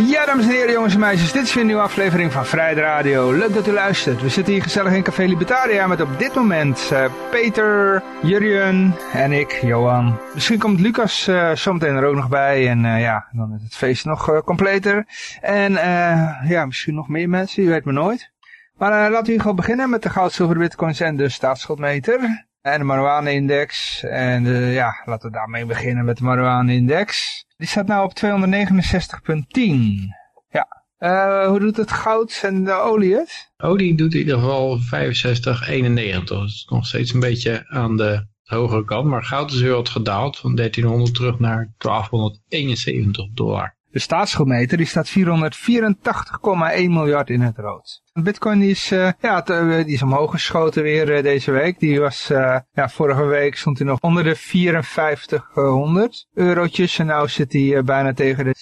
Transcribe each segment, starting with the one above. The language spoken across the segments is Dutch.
Ja, dames en heren, jongens en meisjes, dit is weer een nieuwe aflevering van Vrijheid Radio. Leuk dat u luistert. We zitten hier gezellig in Café Libertaria met op dit moment uh, Peter, Jurjen en ik, Johan. Misschien komt Lucas uh, zometeen er ook nog bij en uh, ja, dan is het feest nog completer. En ja, misschien nog meer mensen, je weet maar nooit. Maar laten we gewoon beginnen met de goud, zilver, bitcoins en de staatsschuldmeter. En de marijuana-index. En ja, laten we daarmee beginnen met de marijuana-index. Die staat nou op 269,10. Ja. Uh, hoe doet het goud en de olie het? Olie doet in ieder geval 65,91. Dat is nog steeds een beetje aan de hogere kant. Maar goud is heel wat gedaald. Van 1300 terug naar 1271 dollar. De staatsschuldmeter die staat 484,1 miljard in het rood. Bitcoin is, uh, ja, eh, die is omhoog geschoten weer uh, deze week. Die was, ja, vorige week stond hij nog onder de 5400 eurotjes. En nu zit hij bijna tegen de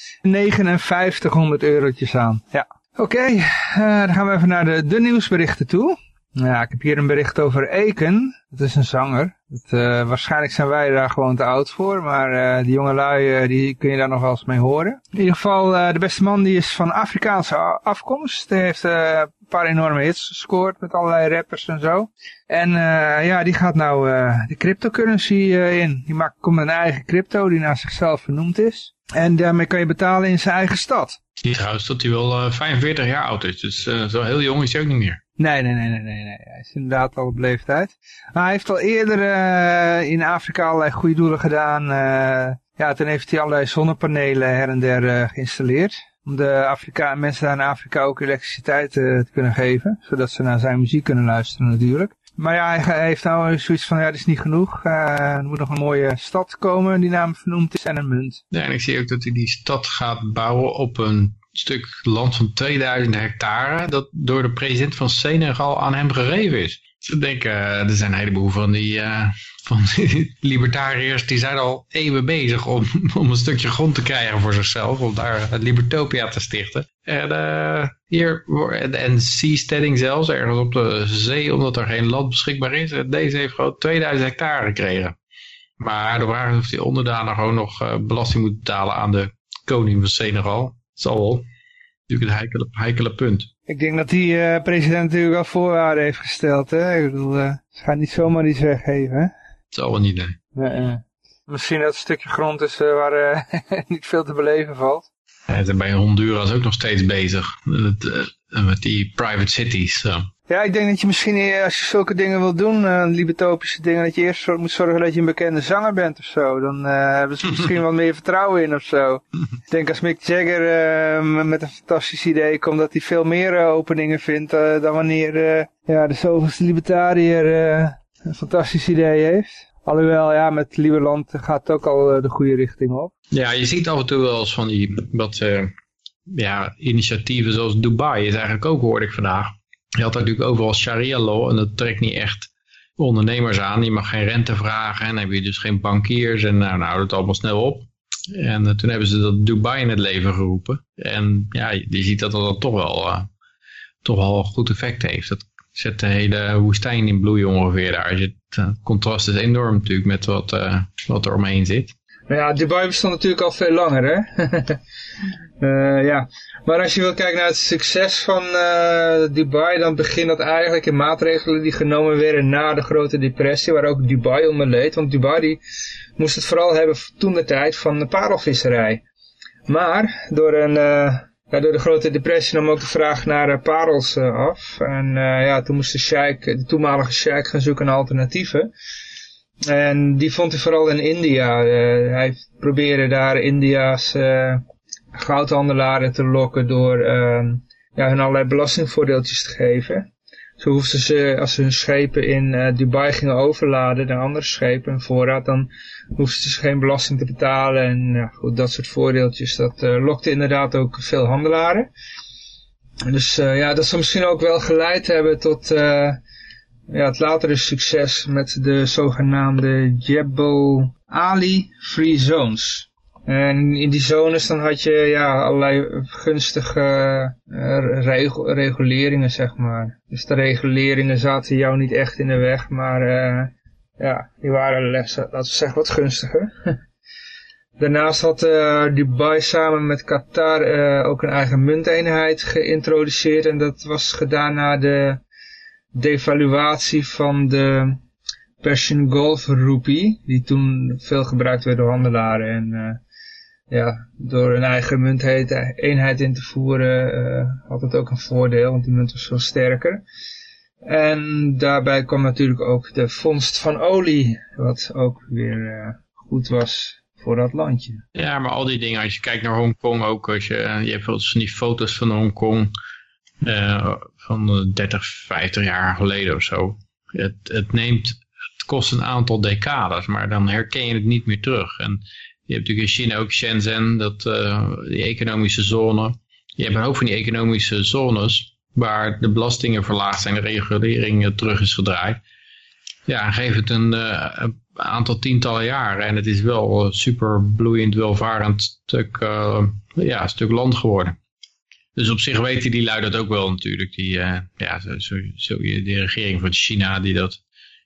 5900 eurotjes aan. Ja. Oké, dan gaan we even naar de, de nieuwsberichten toe. Ja, ik heb hier een bericht over Eken. Dat is een zanger. Uh, waarschijnlijk zijn wij daar gewoon te oud voor. Maar uh, die jonge lui, uh, die kun je daar nog wel eens mee horen. In ieder geval, de beste man die is van Afrikaanse afkomst. Die heeft een paar enorme hits gescoord met allerlei rappers en zo. En ja, die gaat nou de cryptocurrency in. Die maakt, komt een eigen crypto die naar zichzelf vernoemd is. En daarmee kan je betalen in zijn eigen stad. Die trouwens dat hij wel 45 jaar oud is. Dus zo heel jong is hij ook niet meer. Nee, nee, nee, nee, nee, nee. Hij is inderdaad al op leeftijd. Maar hij heeft al eerder uh, in Afrika allerlei goede doelen gedaan. Uh, ja, toen heeft hij allerlei zonnepanelen her en der uh, geïnstalleerd. Om de Afrika mensen daar in Afrika ook elektriciteit te kunnen geven. Zodat ze naar zijn muziek kunnen luisteren natuurlijk. Maar ja, hij heeft nou zoiets van, ja, dat is niet genoeg. er moet nog een mooie stad komen die naam vernoemd is en een munt. Ja, en ik zie ook dat hij die stad gaat bouwen op een stuk land van 2000 hectare dat door de president van Senegal aan hem gegeven is. Ze denken, uh, er zijn een heleboel van die, uh, van die libertariërs die zijn al eeuwen bezig om, om een stukje grond te krijgen voor zichzelf, om daar het Libertopia te stichten. En uh, hier, en seasteading zelfs, ergens op de zee, omdat er geen land beschikbaar is. Deze heeft gewoon 2000 hectare gekregen. Maar de vraag is of die onderdanen gewoon nog belasting moet betalen aan de koning van Senegal zal wel. Natuurlijk een heikele, heikele punt. Ik denk dat die uh, president natuurlijk wel voorwaarden heeft gesteld. Hè? Ik bedoel, uh, ze gaan niet zomaar iets weggeven. Hè? Het zal wel niet, nee. nee uh. Misschien dat het stukje grond is waar niet veel te beleven valt. Ja, ze zijn bij Honduras ook nog steeds bezig. Met, met die private cities. Zo. Ja, ik denk dat je misschien eh, als je zulke dingen wil doen, uh, libertopische dingen, dat je eerst moet zorgen dat je een bekende zanger bent of zo. Dan uh, hebben ze misschien wat meer vertrouwen in of zo. ik denk als Mick Jagger uh, met een fantastisch idee komt, dat hij veel meer openingen vindt dan wanneer ja, de zoveelste libertariër een fantastisch idee heeft. Alhoewel, ja, met Lieberland gaat het ook al de goede richting op. Ja, je ziet af en toe wel eens van die wat ja, initiatieven zoals Dubai is eigenlijk ook, hoorde ik vandaag je had natuurlijk overal sharia law en dat trekt niet echt ondernemers aan. Je mag geen rente vragen en dan heb je dus geen bankiers en nou, nou houdt het allemaal snel op. En uh, toen hebben ze dat Dubai in het leven geroepen. En ja, je ziet dat dat toch wel, uh, toch wel goed effect heeft. Dat zet de hele woestijn in bloei ongeveer daar. Het uh, contrast is enorm natuurlijk met wat, wat er omheen zit. Ja, Dubai bestond natuurlijk al veel langer, hè? uh, ja, maar als je wil kijken naar het succes van uh, Dubai, dan begint dat eigenlijk in maatregelen die genomen werden na de grote depressie, waar ook Dubai onder leed. Want Dubai die moest het vooral hebben toen de tijd van de parelvisserij. Maar door, een, uh, ja, door de grote depressie nam ook de vraag naar parels af. En ja, toen moest de, sheik, de toenmalige sheik gaan zoeken naar alternatieven. En die vond hij vooral in India. Hij probeerde daar India's goudhandelaren te lokken door uh, ja, hun allerlei belastingvoordeeltjes te geven. Zo hoefden ze, als ze hun schepen in uh, Dubai gingen overladen naar andere schepen en voorraad, dan hoefden ze geen belasting te betalen. En ja, goed, dat soort voordeeltjes, dat lokte inderdaad ook veel handelaren. Dus ja, dat zou misschien ook wel geleid hebben tot ja, het latere succes met de zogenaamde Jebel Ali Free Zones. En in die zones dan had je ja, allerlei gunstige uh, regel, reguleringen, zeg maar. Dus de reguleringen zaten jou niet echt in de weg, maar uh, ja, die waren, laten we zeggen, wat gunstiger. Daarnaast had uh, Dubai samen met Qatar ook een eigen munteenheid geïntroduceerd. En dat was gedaan na de devaluatie van de Persian Gulf Rupee. Die toen veel gebruikt werd door handelaren. En ja, door een eigen munteenheid in te voeren uh, had het ook een voordeel, want die munt was veel sterker. En daarbij kwam natuurlijk ook de vondst van olie, wat ook weer uh, goed was voor dat landje. Ja, maar al die dingen, als je kijkt naar Hongkong ook, als je, je hebt wel eens die foto's van Hongkong van 30, 50 jaar geleden of zo. Het, het neemt, het kost een aantal decades, maar dan herken je het niet meer terug. En je hebt natuurlijk in China ook Shenzhen, dat, uh, die economische zone. Je hebt een hoop van die economische zones waar de belastingen verlaagd zijn, de regulering terug is gedraaid. Ja, geef het een, uh, een aantal tientallen jaren en het is wel een super bloeiend, welvarend stuk, ja, stuk land geworden. Dus op zich weten die lui dat ook wel natuurlijk. Die, ja, zo, zo, de regering van China die dat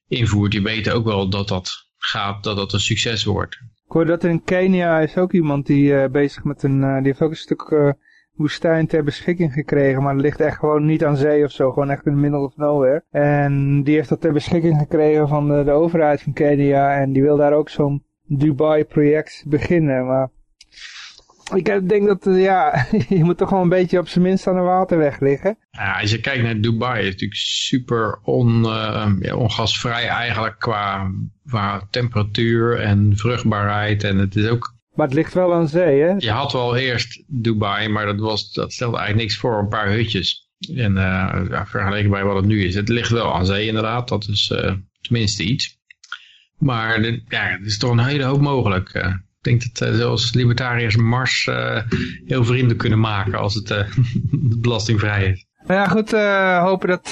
invoert, die weten ook wel dat dat gaat, dat dat een succes wordt. Ik hoor dat in Kenia is ook iemand die uh, bezig met een, uh, die heeft ook een stuk uh, woestijn ter beschikking gekregen, maar het ligt echt gewoon niet aan zee of zo, gewoon echt in the middle of nowhere. En die heeft dat ter beschikking gekregen van de, de overheid van Kenia en die wil daar ook zo'n Dubai project beginnen, maar ik denk dat, ja, je moet toch gewoon een beetje op zijn minst aan de waterweg liggen. Ja, als je kijkt naar Dubai, is het natuurlijk super on, uh, ja, ongasvrij eigenlijk qua, qua temperatuur en vruchtbaarheid. En het is ook... Maar het ligt wel aan zee, hè? Je had wel eerst Dubai, maar dat, was, dat stelde eigenlijk niks voor, een paar hutjes. En uh, ja, vergeleken bij wat het nu is. Het ligt wel aan zee inderdaad, dat is uh, tenminste iets. Maar de, ja, het is toch een hele hoop mogelijk denk dat uh, zelfs libertariërs Mars uh, heel vriendelijk kunnen maken als het uh, belastingvrij is. Nou ja, goed, hopen dat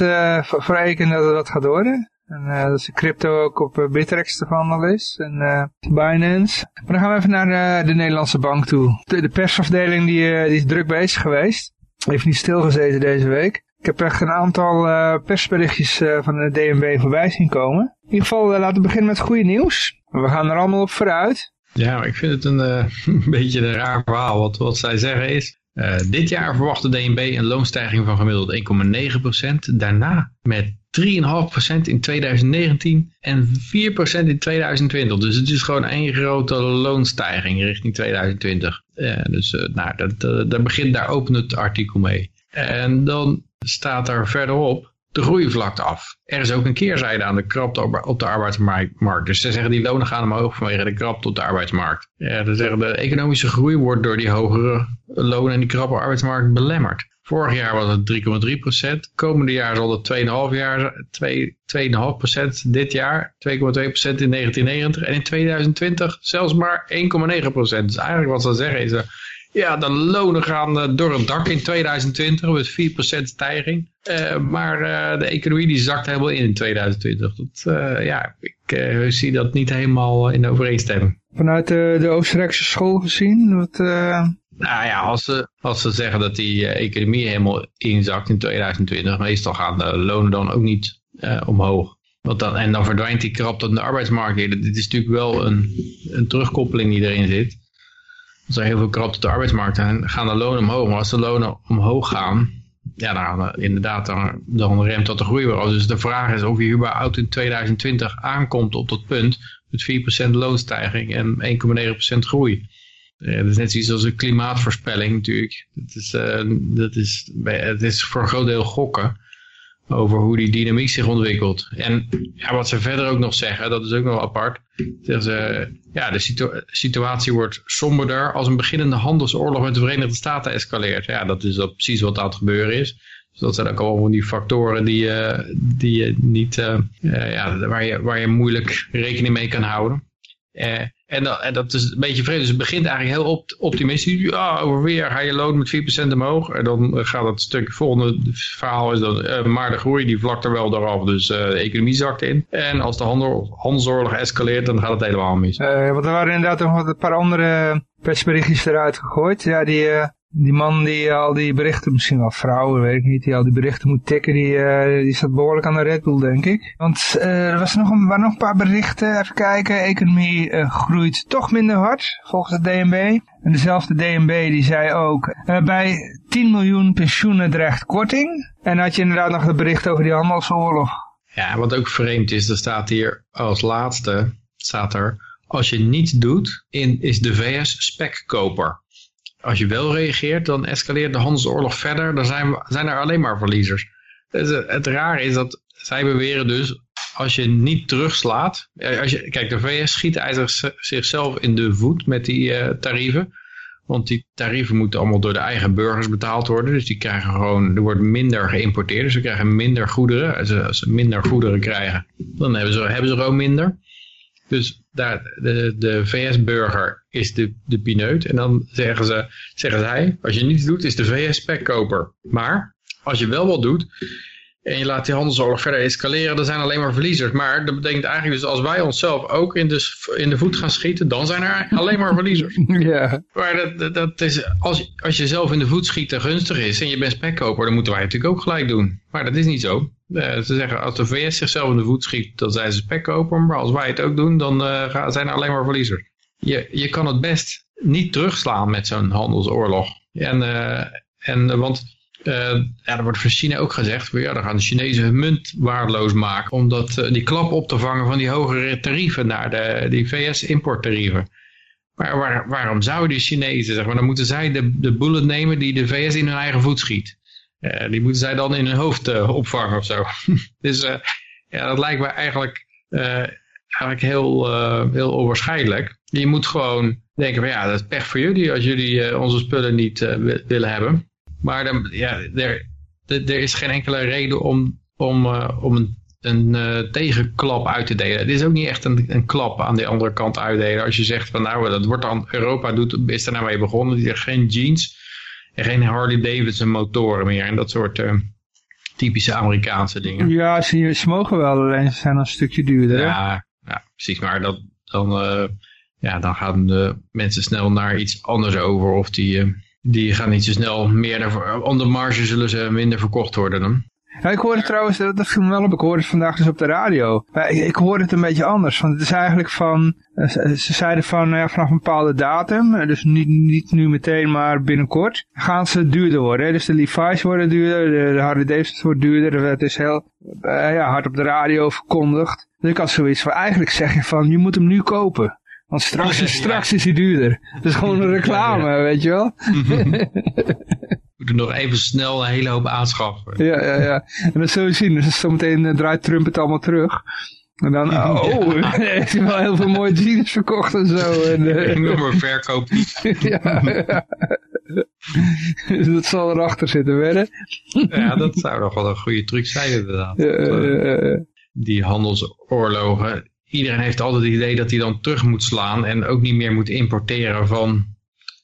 voor, Eken dat dat gaat worden. En dat de crypto ook op Bittrex te handelen is. En Binance. Maar dan gaan we even naar de Nederlandse bank toe. De, de persafdeling die, die is druk bezig geweest. Heeft niet stilgezeten deze week. Ik heb echt een aantal persberichtjes van de DNB voorbij zien komen. In ieder geval laten we beginnen met goede nieuws. We gaan er allemaal op vooruit. Ja, ik vind het een, uh, een beetje een raar verhaal. Wat, wat zij zeggen is, uh, dit jaar verwacht de DNB een loonstijging van gemiddeld 1,9%. Daarna met 3,5% in 2019 en 4% in 2020. Dus het is gewoon één grote loonstijging richting 2020. Uh, dus nou, dat, dat, begint, daar opent het artikel mee. En dan staat er verderop de groeivlakte af. Er is ook een keerzijde aan de krapte op de arbeidsmarkt. Dus ze zeggen die lonen gaan omhoog vanwege de krapte op de arbeidsmarkt. Ja, ze zeggen de economische groei wordt door die hogere lonen en die krappe arbeidsmarkt belemmerd. Vorig jaar was het 3,3 procent. Komende jaar zal het 2,5 jaar, 2,5 procent. Dit jaar 2,2 procent in 1990. En in 2020 zelfs maar 1,9 procent. Dus eigenlijk wat ze zeggen is... Ja, de lonen gaan uh, door het dak in 2020 met 4% stijging. Uh, maar uh, de economie die zakt helemaal in in 2020. Dat, ja, ik zie dat niet helemaal in overeenstemming. Vanuit de, de Oostenrijkse school gezien? Wat, Nou ja, als ze, als ze zeggen dat die economie helemaal inzakt in 2020, meestal gaan de lonen dan ook niet omhoog. Want dan, en dan verdwijnt die krap op de arbeidsmarkt. Dit is natuurlijk wel een, een terugkoppeling die erin zit als er heel veel krapte op de arbeidsmarkt en gaan de lonen omhoog. Maar als de lonen omhoog gaan, ja, dan, inderdaad, dan, dan remt dat de groei weer af. Dus de vraag is of je überhaupt in 2020 aankomt op dat punt met 4% loonstijging en 1,9% groei. Dat is net zoiets als een klimaatvoorspelling natuurlijk. Dat is, uh, dat is, het is voor een groot deel gokken over hoe die dynamiek zich ontwikkelt. En wat ze verder ook nog zeggen, dat is ook nog apart. Ze, ja, de situatie wordt somberder als een beginnende handelsoorlog met de Verenigde Staten escaleert. Ja, dat is dat precies wat aan het gebeuren is. Dus dat zijn ook allemaal die factoren die, uh, die je niet, uh, ja, waar, je, waar je moeilijk rekening mee kan houden. Eh, en, dat, en dat is een beetje vreemd. Dus het begint eigenlijk heel op, optimistisch. Ja, over weer ga je loon met 4% omhoog. En dan gaat het stuk volgende verhaal is dan, eh, maar de groei die vlakt er wel eraf. Dus eh, de economie zakt in. En als de handel, handelsoorlog escaleert, dan gaat het helemaal mis. Eh, want er waren inderdaad nog een paar andere persberichtjes eruit gegooid. Ja, die, eh, die man die al die berichten, misschien wel vrouwen, weet ik niet, die al die berichten moet tikken, die, eh, die staat behoorlijk aan de Red Bull, denk ik. Want eh, er was nog een, waren nog een paar berichten, even kijken, economie eh, groeit toch minder hard, volgens de DNB. En dezelfde DNB die zei ook, eh, bij 10 miljoen pensioenen dreigt korting. En had je inderdaad nog het bericht over die handelsoorlog. Ja, wat ook vreemd is, er staat hier als laatste, staat er, als je niets doet, in, is de VS spekkoper. Als je wel reageert, dan escaleert de handelsoorlog verder, dan zijn, we- zijn er alleen maar verliezers. Dus het, het rare is dat zij beweren dus, als je niet terugslaat, eh, als je, kijk de VS schiet eigenlijk zichzelf in de voet met die eh, tarieven. Want die tarieven moeten allemaal door de eigen burgers betaald worden. Dus die krijgen gewoon, er wordt minder geïmporteerd. Dus ze krijgen minder goederen. Als ze, als ze minder goederen krijgen, dan hebben ze, hebben ze gewoon minder. Dus daar, de, de VS-burger is de, de pineut. En dan zeggen, ze, zeggen zij, als je niets doet, is de VS spekkoper. Maar als je wel wat doet en je laat die handelsoorlog verder escaleren, dan zijn alleen maar verliezers. Maar dat betekent eigenlijk dus als wij onszelf ook in de, in de voet gaan schieten, dan zijn er alleen maar verliezers. ja. Maar dat, dat, dat is, als, als je zelf in de voet schieten gunstig is en je bent spekkoper, dan moeten wij natuurlijk ook gelijk doen. Maar dat is niet zo. Eh, ze zeggen als de VS zichzelf in de voet schiet, dan zijn ze spekkoper. Maar als wij het ook doen, dan eh, gaan- zijn er alleen maar verliezers. Je, je kan het best niet terugslaan met zo'n handelsoorlog. En, eh, en want ja, er wordt van China ook gezegd, ja, dan gaan de Chinezen hun munt waardeloos maken. Om eh, die klap op te vangen van die hogere tarieven naar de, die VS-importtarieven. Maar waar- waarom zouden die Chinezen, zeg maar, dan moeten zij de, de bullet nemen die de VS in hun eigen voet schiet. Eh, die moeten zij dan in hun hoofd eh, opvangen of zo. dus eh, ja, dat lijkt me eigenlijk, eh, eigenlijk heel, eh, heel onwaarschijnlijk. Je moet gewoon denken van ja, dat is pech voor jullie als jullie eh, onze spullen niet eh, wi- willen hebben. Maar dan, ja, er, er er is geen enkele reden om, om, eh, om een, een eh, tegenklap uit te delen. Het is ook niet echt een, een klap aan de andere kant uitdelen. Als je zegt van nou, dat wordt dan, Europa doet, is er nou mee begonnen. Die zegt geen jeans en geen Harley Davidson motoren meer. En dat soort eh, typische Amerikaanse dingen. Ja, ze, ze mogen wel, alleen ze zijn een stukje duurder. Ja, ja precies. Maar dat, dan, ja, dan gaan de mensen snel naar iets anders over. Of die, die gaan niet zo snel meer de marge zullen ze minder verkocht worden dan. Ja, ik hoorde trouwens, dat, viel me wel op, ik hoorde het vandaag dus op de radio. Maar ik, ik hoorde het een beetje anders, want het is eigenlijk van, eh, ze, ze zeiden van eh, vanaf een bepaalde datum, eh, dus niet, niet nu meteen, maar binnenkort, gaan ze duurder worden. Dus de Levi's worden duurder, de, de Harley wordt duurder, het is heel eh, ja, hard op de radio verkondigd. Dus ik had zoiets van, eigenlijk zeg je van, je moet hem nu kopen. Want straks, is, straks is hij duurder. Het is gewoon een reclame, weet je wel. We moeten nog even snel een hele hoop aanschaffen. Ja, ja, ja. En dat zul je zien. Dus zometeen eh, draait Trump het allemaal terug. En dan, oh, heeft hij wel heel veel mooie jeans verkocht en zo. En, eh, Enorme verkoop. ja, ja. Dus dat zal erachter zitten, wedden. Ja, dat zou nog wel een goede truc zijn inderdaad. Ja, Die handelsoorlogen. Iedereen heeft altijd het idee dat hij dan terug moet slaan. En ook niet meer moet importeren van,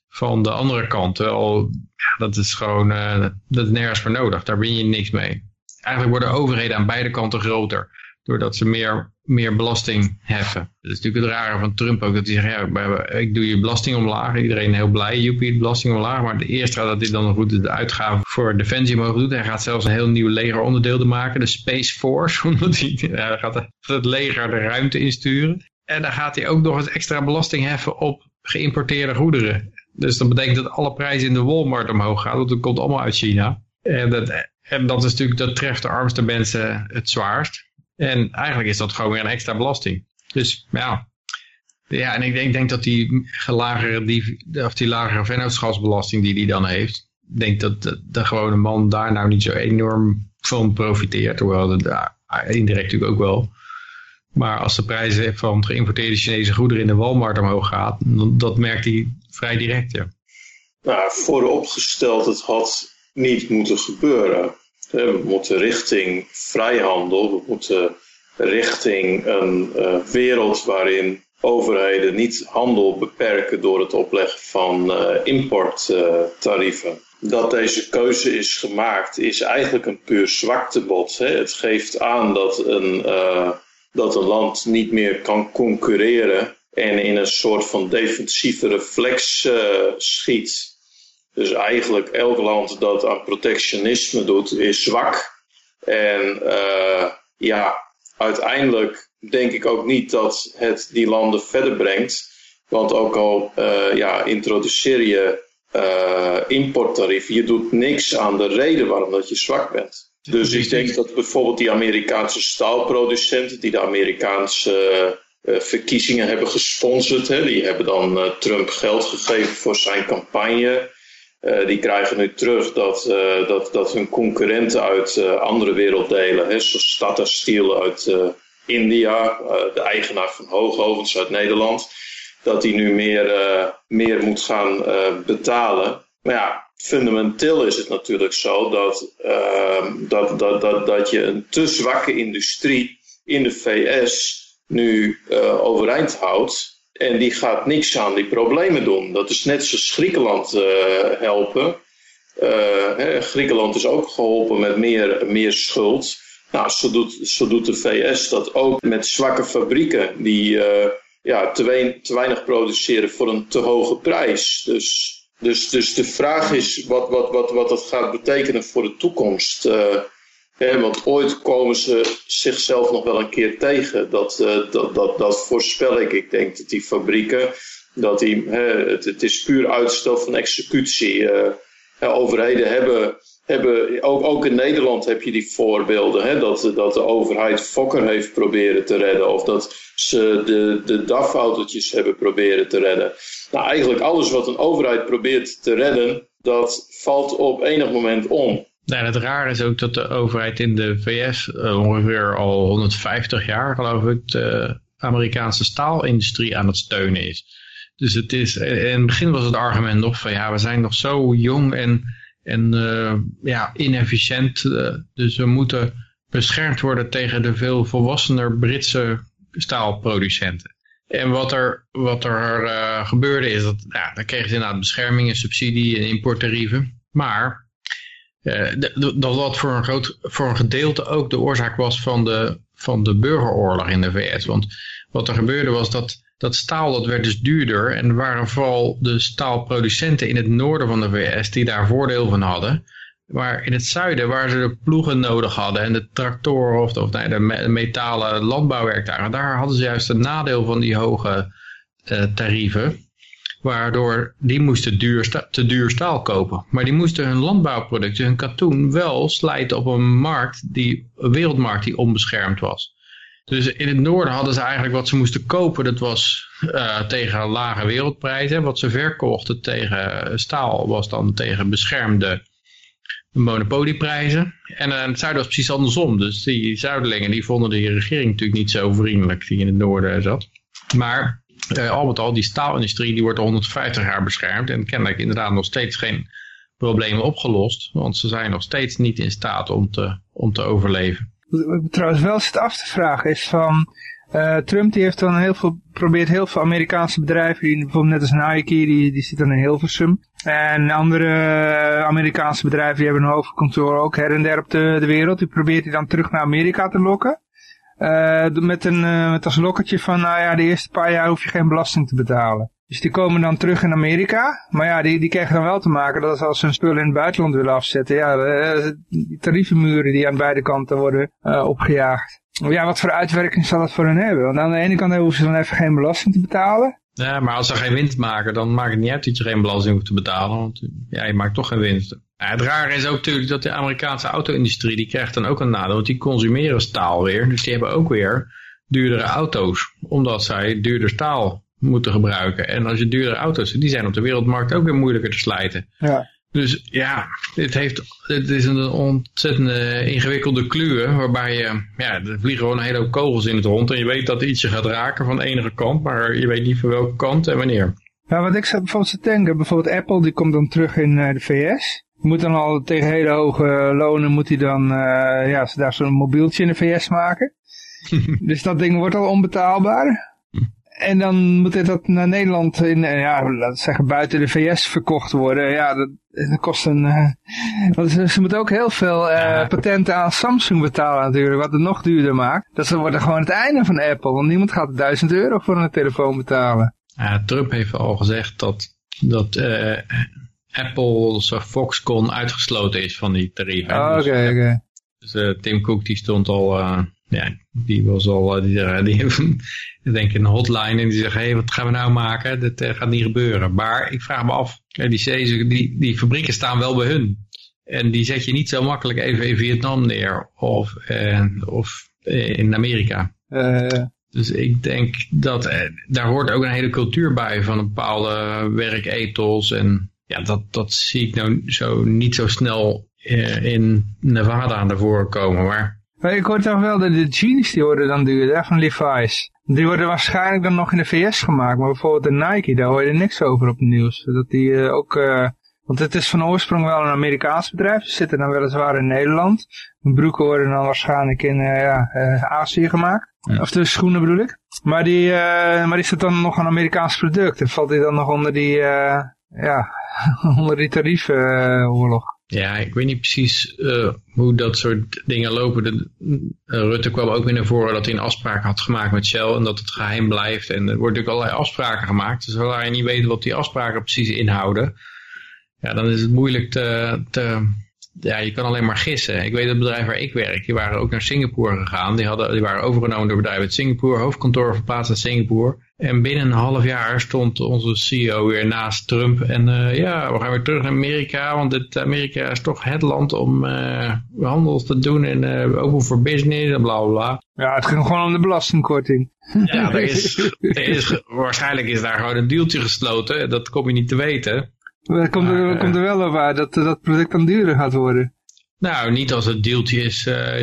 van de andere kant. Ja, dat is gewoon, eh, dat is nergens voor nodig. Daar win je niks mee. Eigenlijk worden overheden aan beide kanten groter. Doordat ze meer, meer belasting heffen. Dat is natuurlijk het rare van Trump ook. Dat hij zegt, ja, ik doe je belasting omlaag. Iedereen heel blij, joepie, belasting omlaag. Maar de eerste dat hij dan goed de uitgaven voor defensie mogen doen. Hij gaat zelfs een heel nieuw legeronderdeel maken. De Space Force. Omdat hij gaat het leger de ruimte insturen. En dan gaat hij ook nog eens extra belasting heffen op geïmporteerde goederen. Dus dat betekent dat alle prijzen in de Walmart omhoog gaan. Want dat komt allemaal uit China. En dat, en dat is natuurlijk, dat treft de armste mensen het zwaarst. En eigenlijk is dat gewoon weer een extra belasting. Dus ja. Ja, en ik denk, denk dat die lagere, die, of die lagere vennootschapsbelasting die die dan heeft. Denk dat de, de gewone man daar nou niet zo enorm van profiteert. Hoewel dat ja, indirect natuurlijk ook wel. Maar als de prijzen van geïmporteerde Chinese goederen in de Walmart omhoog gaat, dat merkt hij vrij direct, ja. Nou, vooropgesteld, het had niet moeten gebeuren. Eh, We moeten richting vrijhandel, we moeten richting een eh, wereld waarin overheden niet handel beperken door het opleggen van uh, importtarieven. dat deze keuze is gemaakt is eigenlijk een puur zwaktebod. Hè. Het geeft aan dat een, uh, dat een land niet meer kan concurreren en in een soort van defensieve reflex schiet. Dus eigenlijk elk land dat aan protectionisme doet is zwak. En ja, uiteindelijk denk ik ook niet dat het die landen verder brengt. Want ook al uh, ja, introduceer je uh, importtarieven, je doet niks aan de reden waarom dat je zwak bent. Dus ik denk dat bijvoorbeeld die Amerikaanse staalproducenten, die de Amerikaanse verkiezingen hebben gesponsord, hè, die hebben dan Trump geld gegeven voor zijn campagne. Die krijgen nu terug dat, dat, dat hun concurrenten uit andere werelddelen, hè, zoals Tata Steel uit India, eh, de eigenaar van Hoogovens uit Nederland, dat hij nu meer, meer moet gaan betalen. Maar ja, fundamenteel is het natuurlijk zo dat, uh, dat, dat, dat, dat je een te zwakke industrie in de VS nu overeind houdt. En die gaat niks aan die problemen doen. Dat is net zoals Griekenland helpen. Hè, Griekenland is ook geholpen met meer, meer schuld. Nou, zo doet, zo doet de VS dat ook met zwakke fabrieken die uh, ja, te, te, weinig produceren voor een te hoge prijs. Dus, dus, dus de vraag is wat, wat, wat, wat dat gaat betekenen voor de toekomst. Hè, want ooit komen ze zichzelf nog wel een keer tegen. Dat, uh, dat, dat, dat voorspel ik. Ik denk dat die fabrieken, dat die, het, is puur uitstel van executie. overheden hebben hebben, ook, ook in Nederland heb je die voorbeelden, dat, dat de overheid Fokker heeft proberen te redden, of dat ze de, de DAF-autootjes hebben proberen te redden. Nou, eigenlijk alles wat een overheid probeert te redden, dat valt op enig moment om. Nou, het raar is ook dat de overheid in de VS uh, ongeveer al 150 jaar, geloof ik, de Amerikaanse staalindustrie aan het steunen is. Dus het is, in het begin was het argument nog van ja, we zijn nog zo jong en en uh, ja, inefficiënt. Dus we moeten beschermd worden tegen de veel volwassener Britse staalproducenten. En wat er, wat er gebeurde is dat, ja, dan kregen ze inderdaad bescherming en subsidie en importtarieven. Maar dat wat voor een, groot, voor een gedeelte ook de oorzaak was van de, van de burgeroorlog in de VS. Want wat er gebeurde was dat dat staal dat werd dus duurder en waren vooral de staalproducenten in het noorden van de VS die daar voordeel van hadden. Maar in het zuiden, waar ze de ploegen nodig hadden en de tractoren of, of nee, de metalen landbouwwerktuigen, daar hadden ze juist een nadeel van die hoge uh, tarieven. Waardoor die moesten duur te duur staal kopen. Maar die moesten hun landbouwproducten, hun katoen, wel slijten op een markt, die, wereldmarkt die onbeschermd was. Dus in het noorden hadden ze eigenlijk wat ze moesten kopen. Dat was uh, tegen lage wereldprijzen. Wat ze verkochten tegen staal was dan tegen beschermde monopolieprijzen. En uh, het zuiden was precies andersom. Dus die zuidelingen die vonden de regering natuurlijk niet zo vriendelijk die in het noorden zat. Maar uh, al met al, die staalindustrie die wordt al 150 jaar beschermd. En kennelijk inderdaad nog steeds geen problemen opgelost. Want ze zijn nog steeds niet in staat om te, om te overleven. Wat ik trouwens wel zit af te vragen is van... Uh, Trump die heeft dan heel veel, probeert heel veel Amerikaanse bedrijven, die, bijvoorbeeld net als Nike, die, die zit dan in Hilversum. En andere Amerikaanse bedrijven die hebben een hoofdkantoor ook her en der op de, de wereld. Die probeert hij dan terug naar Amerika te lokken. Uh, met, een, met als lokkertje van, nou ja, de eerste paar jaar hoef je geen belasting te betalen. Dus die komen dan terug in Amerika. Maar ja, die, die krijgen dan wel te maken dat als ze hun spullen in het buitenland willen afzetten. Ja, die tarievenmuren die aan beide kanten worden uh, opgejaagd. Ja, wat voor uitwerking zal dat voor hen hebben? Want aan de ene kant hoeven ze dan even geen belasting te betalen. Ja, maar als ze geen winst maken, dan maakt het niet uit dat je geen belasting hoeft te betalen. Want ja, je maakt toch geen winst. Het rare is ook natuurlijk dat de Amerikaanse auto-industrie, die krijgt dan ook een nadeel. Want die consumeren staal weer. Dus die hebben ook weer duurdere auto's. Omdat zij duurder staal moeten gebruiken. En als je dure auto's, die zijn op de wereldmarkt ook weer moeilijker te slijten. Ja. Dus ja, het, heeft, het is een ontzettend ingewikkelde kluwen, waarbij je, ja, er vliegen gewoon een hele hoop kogels in het rond en je weet dat iets je gaat raken van de enige kant, maar je weet niet van welke kant en wanneer. Ja, wat ik zou bijvoorbeeld denken, bijvoorbeeld Apple, die komt dan terug in uh, de VS. Moet dan al tegen hele hoge lonen, moet hij dan, uh, ja, ze daar zo'n mobieltje in de VS maken. dus dat ding wordt al onbetaalbaar. En dan moet dit dat naar Nederland, in, eh, ja, laten we zeggen, buiten de VS verkocht worden. Ja, dat, dat kost een... Uh, want ze, ze moeten ook heel veel uh, Ja. patenten aan Samsung betalen natuurlijk, wat het nog duurder maakt. Dat ze worden gewoon het einde van Apple, want niemand gaat 1000 euro voor een telefoon betalen. Ja, Trump heeft al gezegd dat, dat eh, Apple's Foxconn uitgesloten is van die tarieven. Oh, Oké, Dus, oké. dus, eh, Tim Cook die stond al, eh, ja, die was al, eh, die, eh, die heeft denk ik een hotline en die zegt, hé, hey, wat gaan we nou maken? Dat eh, gaat niet gebeuren. Maar ik vraag me af, die, die, die fabrieken staan wel bij hun. En die zet je niet zo makkelijk even in Vietnam neer of, of in Amerika. Dus ik denk dat daar hoort ook een hele cultuur bij van een bepaalde werkethos. En ja, dat, dat zie ik nou zo niet zo snel in Nevada naar voren komen. Maar Maar ik hoor toch wel dat de jeans die worden dan duurder, van Levi's. Die worden waarschijnlijk dan nog in de VS gemaakt, maar bijvoorbeeld de Nike, daar hoor je niks over op het nieuws. Dat die eh, ook, eh, want het is van oorsprong wel een Amerikaans bedrijf, ze zitten dan weliswaar in Nederland. De broeken worden dan waarschijnlijk in eh, ja, Azië gemaakt. Ja. Of de schoenen bedoel ik. Maar die, maar is het dan nog een Amerikaans product? En valt die dan nog onder die, ja, onder die tariefoorlog? Ja, ik weet niet precies eh, hoe dat soort dingen lopen. De, eh, Rutte kwam ook weer naar voren dat hij een afspraak had gemaakt met Shell en dat het geheim blijft. En er worden natuurlijk allerlei afspraken gemaakt. Dus zolang je niet weet wat die afspraken precies inhouden, ja, dan is het moeilijk te, te ja, je kan alleen maar gissen. Ik weet het bedrijf waar ik werk, die waren ook naar Singapore gegaan. Die, hadden, die waren overgenomen door bedrijven uit Singapore, hoofdkantoor verplaatst naar Singapore. En binnen een half jaar stond onze CEO weer naast Trump. En eh, ja, we gaan weer terug naar Amerika, want dit, Amerika is toch het land om eh, handel te doen en eh open voor business en bla bla bla. Ja, het ging gewoon om de belastingkorting. Ja, er is, er is, waarschijnlijk is daar gewoon een dealtje gesloten. Dat kom je niet te weten. Komt, er, eh, komt er wel op uit dat eh, dat product dan duurder gaat worden. Nou, niet als het deeltje is, eh,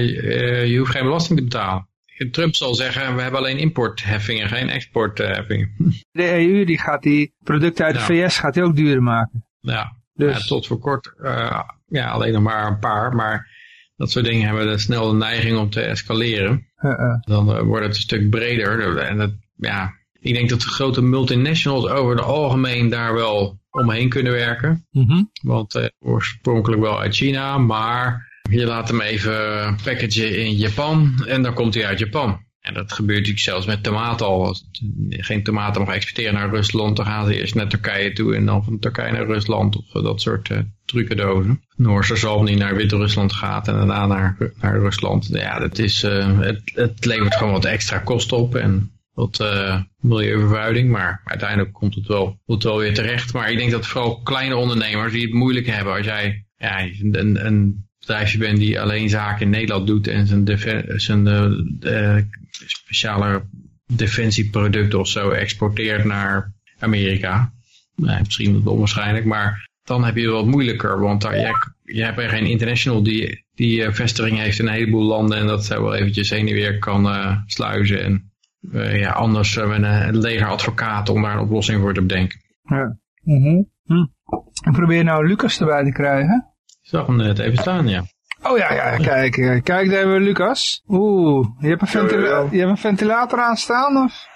eh, je hoeft geen belasting te betalen. Trump zal zeggen, we hebben alleen importheffingen, geen exportheffingen. De EU die gaat die producten uit de. VS gaat die ook duurder maken. Ja, Dus ja, tot voor kort, eh, ja, alleen nog maar een paar, maar dat soort dingen hebben de snel de neiging om te escaleren. eh, eh. Dan eh, wordt het een stuk breder. En dat, ja, ik denk dat de grote multinationals over het algemeen daar wel omheen kunnen werken. Mhm. Want eh, oorspronkelijk wel uit China, maar je laat hem even packagen in Japan en dan komt hij uit Japan. En dat gebeurt natuurlijk zelfs met tomaten al. Als je geen tomaten mag exporteren naar Rusland, dan gaan ze eerst naar Turkije toe en dan van Turkije naar Rusland of eh, dat soort eh trucendozen. Noorse zalm die naar Wit-Rusland gaat en daarna naar, naar Rusland. Ja, dat is, eh, het, het levert gewoon wat extra kosten op en wat eh, milieuvervuiling, maar uiteindelijk komt het wel, wel weer terecht. Maar ik denk dat vooral kleine ondernemers die het moeilijk hebben, als jij ja, een, een bedrijfje bent die alleen zaken in Nederland doet en zijn, zijn eh, eh, speciale defensieproducten of zo exporteert naar Amerika. Nee, misschien wat onwaarschijnlijk, maar dan heb je het wat moeilijker, want daar, je, je hebt geen international die, die vestiging heeft in een heleboel landen en dat zo wel eventjes heen en weer kan eh, sluizen en ja, anders uh, met een, een leger advocaten om daar een oplossing voor te bedenken. Ja. Mhm. Hm. Ik probeer nou Lucas erbij te krijgen. Ik zag hem net even staan, ja. Oh ja, ja, kijk, eh, kijk, daar hebben we Lucas. Oeh, je hebt een, ventila Jawel. je hebt een ventilator aanstaan of?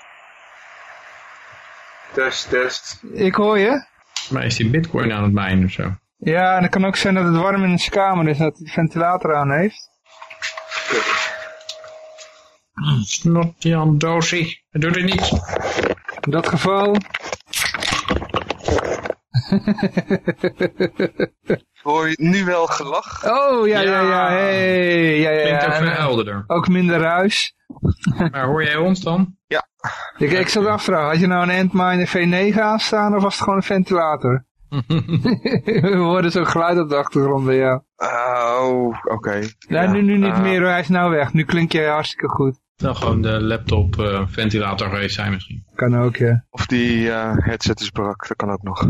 Test, test. Ik hoor je. Maar is die bitcoin aan het mijnen of zo? Ja, en het kan ook zijn dat het warm in zijn kamer is, dat hij de ventilator aan heeft. Snot Jan Doosie, hij doet het niet. In dat geval... Hoor je nu wel gelach? Oh, ja, ja, ja, Ja. hey, ja, ja, Klinkt ook ja. veel helderder. Ook minder ruis. Maar hoor jij ons dan? Ik, ik zat afvragen, had je nou een Antminer V9 aanstaan of was het gewoon een ventilator? We hoorden zo'n geluid op de achtergrond bij jou. Oh, oké. Nee, Ja, nu, nu niet eh, meer, hij is nou weg. Nu klink je hartstikke goed. Dan gewoon de laptop eh, ventilator geweest zijn misschien. Kan ook, ja. Of die eh, headset is brak, dat kan ook nog.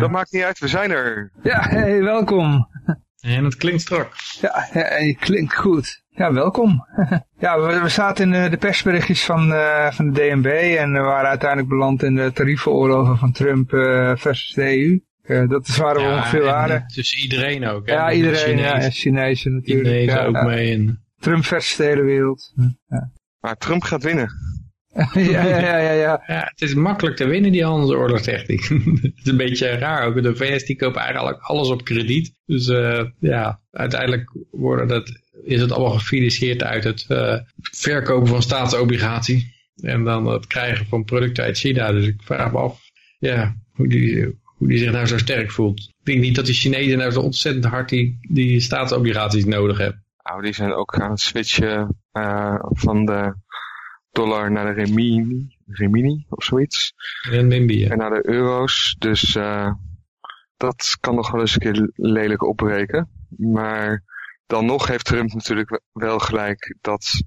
Dat maakt niet uit, we zijn er. ja, hey, welkom. En het klinkt strak. Ja, ja, je klinkt goed. Ja, welkom. ja, we, we zaten in eh, de persberichtjes van, eh, van de DNB en we waren uiteindelijk beland in de tariefenoorlogen van Trump versus de EU. Eh, dat is waar we ongeveer en waren. tussen iedereen ook. Hè? Ja, De iedereen, ja, Chinezen- en Chinezen natuurlijk. Chinezen Ja, ook ja. mee. En, Trump versus de hele wereld. Maar Trump gaat winnen. ja, ja, ja, ja, ja. Ja, het is makkelijk te winnen, die handelsoorlog, zegt hij. het is een beetje raar ook. De VS die kopen eigenlijk alles op krediet. Dus eh, ja, uiteindelijk worden dat, is het allemaal gefinancierd uit het eh, verkopen van staatsobligatie. En dan het krijgen van producten uit China. Dus ik vraag me af ja, hoe, die, hoe die zich nou zo sterk voelt. Ik denk niet dat die Chinezen nou zo ontzettend hard die, die staatsobligaties nodig hebben. Nou, die zijn ook aan het switchen eh, van de dollar naar de remini, remini of zoiets. Renminbi, En naar de euro's. Dus eh, dat kan nog wel eens een keer lelijk opbreken. Maar dan nog heeft Trump natuurlijk wel gelijk dat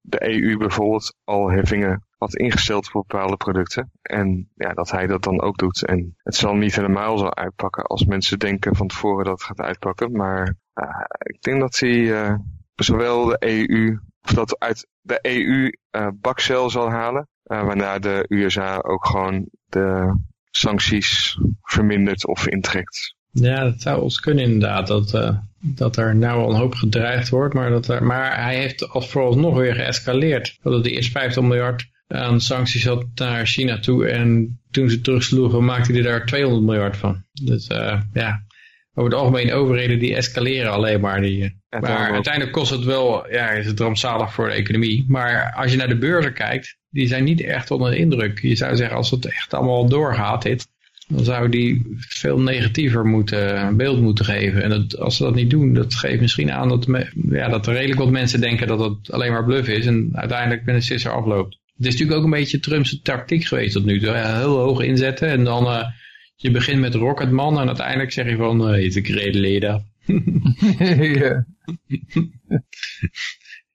de EU bijvoorbeeld al heffingen had ingesteld voor bepaalde producten. En ja, dat hij dat dan ook doet. En het zal niet helemaal zo uitpakken als mensen denken van tevoren dat het gaat uitpakken. Maar uh, ik denk dat hij uh, zowel de EU, of dat uit de EU bakcel zal halen. waarna de USA ook gewoon de sancties vermindert of intrekt. Ja, dat zou ons kunnen inderdaad. Dat, uh, dat er nou al een hoop gedreigd wordt. Maar, dat er, maar hij heeft als vooralsnog weer geëscaleerd. Dat hij eerst 50 miljard aan sancties had naar China toe. En toen ze terugsloegen maakte hij daar 200 miljard van. Dus uh, ja, over het algemeen overheden die escaleren alleen maar. Die, ja, maar uiteindelijk kost het wel, ja, is het rampzalig voor de economie. Maar als je naar de beurzen kijkt, die zijn niet echt onder de indruk. Je zou zeggen, als het echt allemaal doorgaat, dit, dan zou die veel negatiever moeten, beeld moeten geven. En dat, als ze dat niet doen, dat geeft misschien aan dat, ja, dat er redelijk wat mensen denken dat het alleen maar bluff is. En uiteindelijk binnen sisser afloopt. Het is natuurlijk ook een beetje Trump's tactiek geweest tot nu toe. Heel hoog inzetten en dan uh, je begint met Rocketman en uiteindelijk zeg je van, uh, he's a great leader. ja.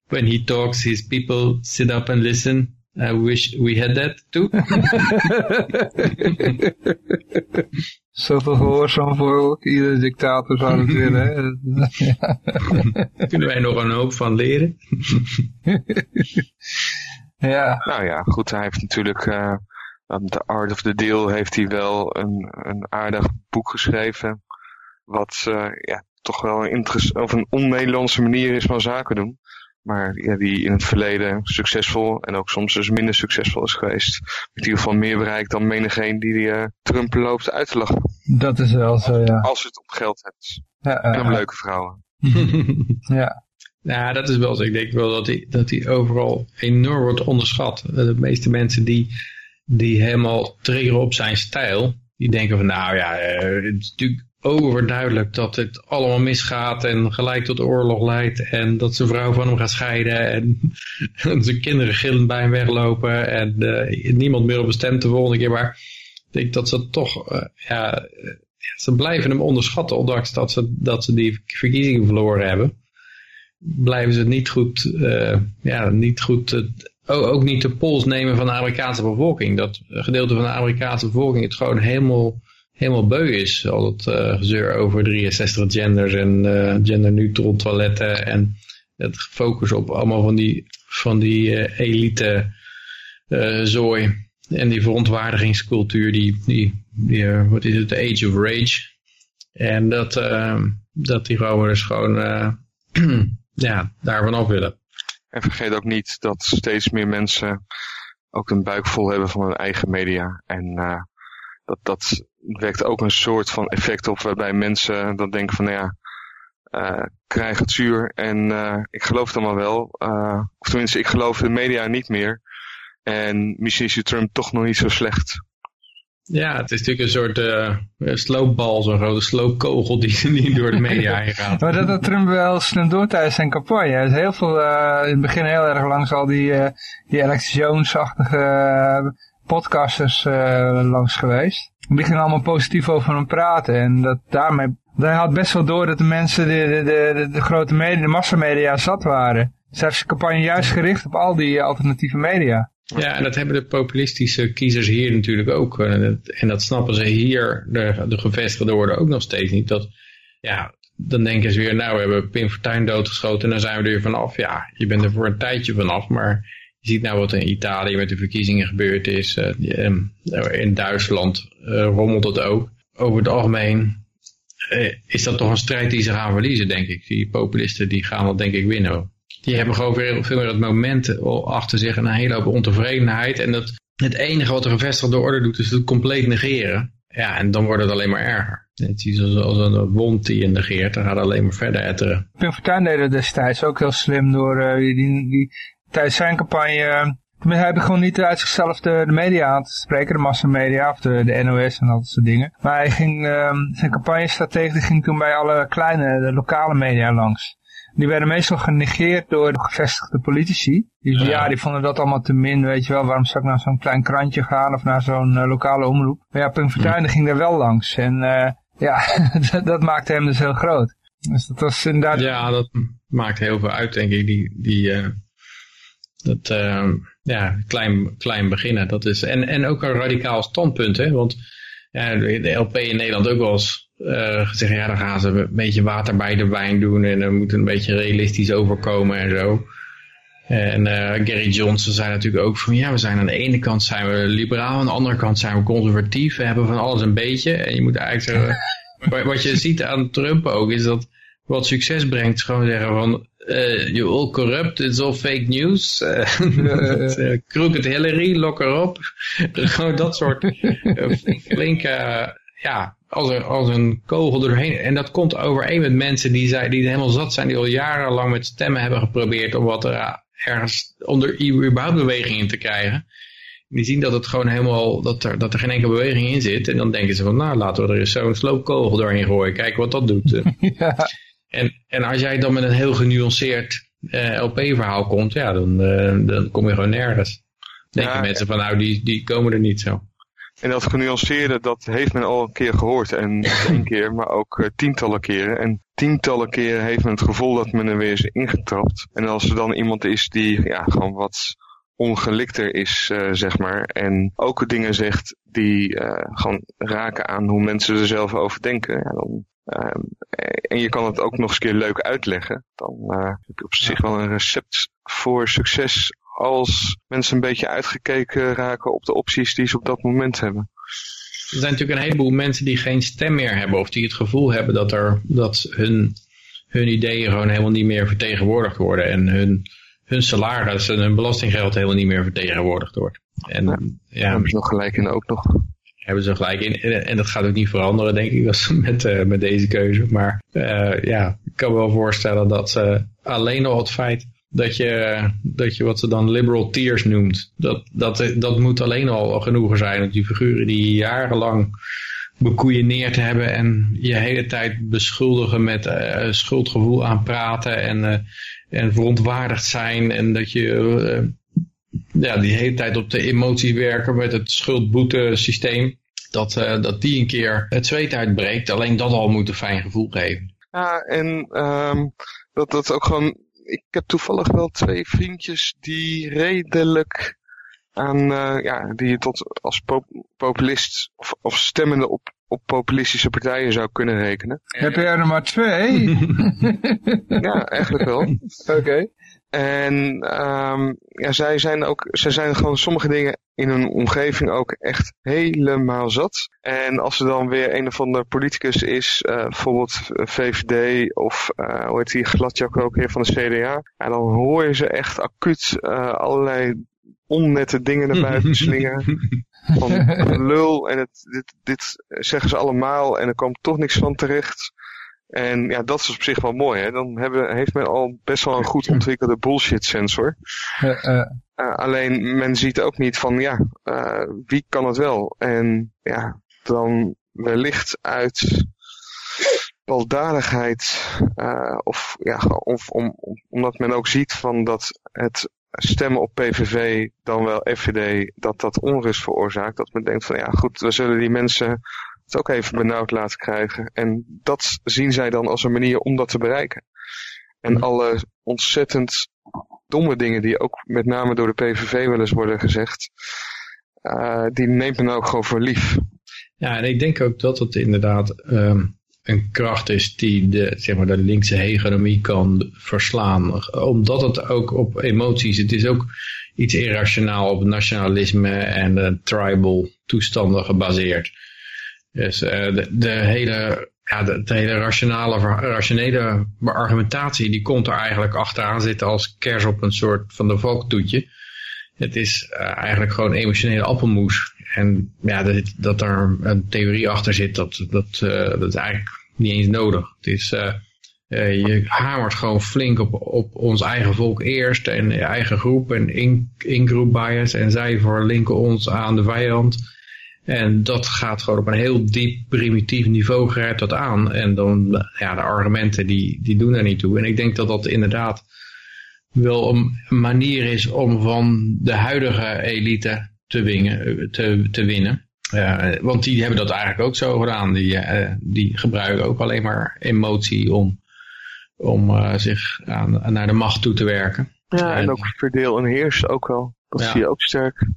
When he talks, his people sit up and listen. I wish we had that too. Zoveel gehoorzaam voor iedere dictator zou het willen. Kunnen wij nog een hoop van leren? ja. Nou ja, goed, hij heeft natuurlijk... Uh, The Art of the Deal heeft hij wel een, een aardig boek geschreven. Wat uh, ja, toch wel een, of een on-Nederlandse manier is van zaken doen. Maar ja, die in het verleden succesvol en ook soms dus minder succesvol is geweest. Met in ieder geval meer bereikt dan menigeen die uh, Trump loopt uit te lachen. Dat is wel zo, ja. Als je het op geld hebt. Ja, en om leuke vrouwen. ja. Ja, dat is wel zo. Ik denk wel dat hij, dat hij overal enorm wordt onderschat. De meeste mensen die, die helemaal triggeren op zijn stijl, die denken van nou ja, het is natuurlijk overduidelijk dat het allemaal misgaat en gelijk tot oorlog leidt en dat zijn vrouw van hem gaat scheiden en, en zijn kinderen gillend bij hem weglopen en uh, niemand meer op bestemd de volgende keer. Maar ik denk dat ze toch, uh, ja, ze blijven hem onderschatten, ondanks dat ze, dat ze die verkiezingen verloren hebben. Blijven ze niet goed, ja, niet goed, ook niet de pols nemen van de Amerikaanse bevolking. Dat gedeelte van de Amerikaanse bevolking het gewoon helemaal helemaal beu is. Al het uh, gezeur over 63 genders en uh, genderneutral toiletten en het focus op allemaal van die, van die uh, elite zooi. En die verontwaardigingscultuur, die, die, die wat is het, the age of rage. En dat, dat die vrouwen dus gewoon ja, daarvan af willen. En vergeet ook niet dat steeds meer mensen ook een buik vol hebben van hun eigen media. En dat, dat wekt ook een soort van effect op waarbij mensen dan denken van nou ja, uh, krijg het zuur en uh, ik geloof het allemaal wel. Uh, of tenminste, ik geloof de media niet meer. En misschien is Trump toch nog niet zo slecht. Ja, het is natuurlijk een soort uh, sloopbal, zo'n grote sloopkogel die, die door de media heen gaat. maar dat had Trump wel slim door tijdens zijn campagne. Hij is heel veel, uh, in het begin heel erg langs al die, uh, die Alex Jones-achtige podcasters langs geweest. Die gingen allemaal positief over hem praten. En dat daarmee, hij had best wel door dat de mensen, de, de, de, de grote media, de massamedia zat waren. Hij heeft zijn campagne juist gericht op al die alternatieve media. Ja, en dat hebben de populistische kiezers hier natuurlijk ook. En dat, en dat snappen ze hier, de, de gevestigde worden ook nog steeds niet. Dat, ja, dan denken ze weer, nou, we hebben Pim Fortuyn doodgeschoten en dan zijn we er weer vanaf. Ja, je bent er voor een tijdje vanaf, maar je ziet nou wat in Italië met de verkiezingen gebeurd is. Uh, in Duitsland uh, rommelt het ook. Over het algemeen uh, is dat toch een strijd die ze gaan verliezen, denk ik. Die populisten die gaan dat denk ik winnen. die hebben gewoon weer veel meer het moment achter zich en een hele hoop ontevredenheid. En dat, het enige wat de gevestigde orde doet is het compleet negeren. Ja, en dan wordt het alleen maar erger. Het is als een wond die je negeert, dan gaat het alleen maar verder etteren. Pim Fortuyn deed het destijds ook heel slim door die, die, tijdens zijn campagne... Tenminste, hij gewoon niet uit zichzelf de, de, media aan te spreken, de massamedia of de, de NOS en dat soort dingen. Maar hij ging, uh, zijn campagne-strategie ging toen bij alle kleine, de lokale media langs. Die werden meestal genegeerd door de gevestigde politici. Die, ja. ja. die vonden dat allemaal te min, weet je wel. Waarom zou ik naar zo'n klein krantje gaan of naar zo'n uh, lokale omroep? Maar ja, Punk Fortuyn ging daar wel langs. En uh, ja, dat maakte hem dus heel groot. Dus dat was inderdaad... Ja, dat maakt heel veel uit, denk ik. Die, die, uh, dat, ja, klein, klein beginnen. Dat is, en, en ook een radicaal standpunt, hè. Want ja, de LP in Nederland ook wel eens uh, gezegd, ja, dan gaan ze een beetje water bij de wijn doen en dan moet een beetje realistisch overkomen en zo. En uh, Gary Johnson zei natuurlijk ook van, ja, we zijn aan de ene kant zijn we liberaal, aan de andere kant zijn we conservatief. We hebben van alles een beetje. En je moet eigenlijk zeggen, wat je ziet aan Trump ook, is dat wat succes brengt, gewoon zeggen van, uh, you're all corrupt, it's all fake news. Uh, crooked Hillary, lock erop. gewoon dat soort flinke, ja, als, er, als een kogel doorheen. En dat komt overeen met mensen die, zijn, die helemaal zat zijn, die al jarenlang met stemmen hebben geprobeerd om wat er ergens onder überhaupt beweging in te krijgen. Die zien dat het gewoon helemaal, dat er, dat er geen enkele beweging in zit. En dan denken ze van, nou laten we er eens zo'n sloopkogel doorheen gooien. Kijken wat dat doet. ja. En, en als jij dan met een heel genuanceerd uh, LP-verhaal komt, ja, dan, uh, dan kom je gewoon nergens. Denken ja, mensen van, nou, die, die komen er niet zo. En dat genuanceerde, dat heeft men al een keer gehoord. En niet één keer, maar ook uh, tientallen keren. En tientallen keren heeft men het gevoel dat men er weer is ingetrapt. En als er dan iemand is die ja, gewoon wat ongelikter is, uh, zeg maar. En ook dingen zegt die uh, gewoon raken aan hoe mensen er zelf over denken. Ja, dan, en je kan het ook nog eens een keer leuk uitleggen. Dan heb je op zich wel een recept voor succes als mensen een beetje uitgekeken raken op de opties die ze op dat moment hebben. Er zijn natuurlijk een heleboel mensen die geen stem meer hebben of die het gevoel hebben dat, er, dat hun, hun ideeën gewoon helemaal niet meer vertegenwoordigd worden en hun, hun salaris en hun belastinggeld helemaal niet meer vertegenwoordigd wordt. En, ja, ja, hebben ze nog gelijk in ook nog. Hebben ze gelijk in. En dat gaat ook niet veranderen, denk ik, als, met, uh, met deze keuze. Maar uh, ja, ik kan me wel voorstellen dat uh, alleen al het feit dat je, dat je wat ze dan liberal tears noemt. Dat, dat, dat moet alleen al genoegen zijn. Dat die figuren die jarenlang bekoeieneerd hebben en je hele tijd beschuldigen met schuldgevoel aanpraten en, uh, en verontwaardigd zijn en dat je ja, die hele tijd op de emotie werken met het schuldboete systeem. Dat, dat die een keer het zweet uitbreekt, alleen dat al moet een fijn gevoel geven. Ja, en um, dat dat ook gewoon ik heb toevallig wel twee vriendjes die redelijk aan, uh, ja, die je tot als pop populist of, of stemmende op, op populistische partijen zou kunnen rekenen. Heb je er maar twee? ja, eigenlijk wel. Oké. En um, ja, zij zijn ook, zij zijn gewoon sommige dingen in hun omgeving ook echt helemaal zat. En als er dan weer een of ander politicus is, uh, bijvoorbeeld VVD of uh, hoe heet die gladjak ook weer van de CDA, ja, dan hoor je ze echt acuut uh, allerlei onnette dingen naar buiten slingen. Van lul en het, dit, dit zeggen ze allemaal en er komt toch niks van terecht. En ja, dat is op zich wel mooi. Hè? Dan hebben, heeft men al best wel een goed ontwikkelde bullshit sensor. Uh, uh. Uh, alleen men ziet ook niet van, ja, uh, wie kan het wel? En ja, dan wellicht uit baldadigheid, uh, of ja, of om, om, omdat men ook ziet van dat het stemmen op PVV, dan wel FVD, dat dat onrust veroorzaakt. Dat men denkt van, ja goed, we zullen die mensen het ook even benauwd laten krijgen. En dat zien zij dan als een manier om dat te bereiken. En mhm. alle ontzettend domme dingen die ook met name door de PVV wel eens worden gezegd, uh, die neemt men ook gewoon voor lief. Ja, en ik denk ook dat het inderdaad um, een kracht is die de, zeg maar, de linkse hegemonie kan verslaan. Omdat het ook op emoties, het is ook iets irrationaal op nationalisme en uh, tribal toestanden gebaseerd. Dus uh, de, de, hele ja, de, de hele rationale, rationele argumentatie, die komt er eigenlijk achteraan zitten als kers op een soort van de volktoetje. Het is uh, eigenlijk gewoon emotionele appelmoes. En ja, dat, dat er een theorie achter zit, dat, dat, uh, dat is eigenlijk niet eens nodig. Het is, je hamert gewoon flink op, op ons eigen volk eerst en je eigen groep en in-group bias. En zij verlinken ons aan de vijand. En dat gaat gewoon op een heel diep primitief niveau grijpt dat aan. En dan, ja, de argumenten die, die doen er niet toe. En ik denk dat dat inderdaad wel een manier is om van de huidige elite te, wingen, te, te winnen. Uh, want die hebben dat eigenlijk ook zo gedaan. Die, uh, die gebruiken ook alleen maar emotie om, om uh, zich aan, naar de macht toe te werken. Ja, en ook verdeel en heers ook wel. Dat ja. zie je ook sterk.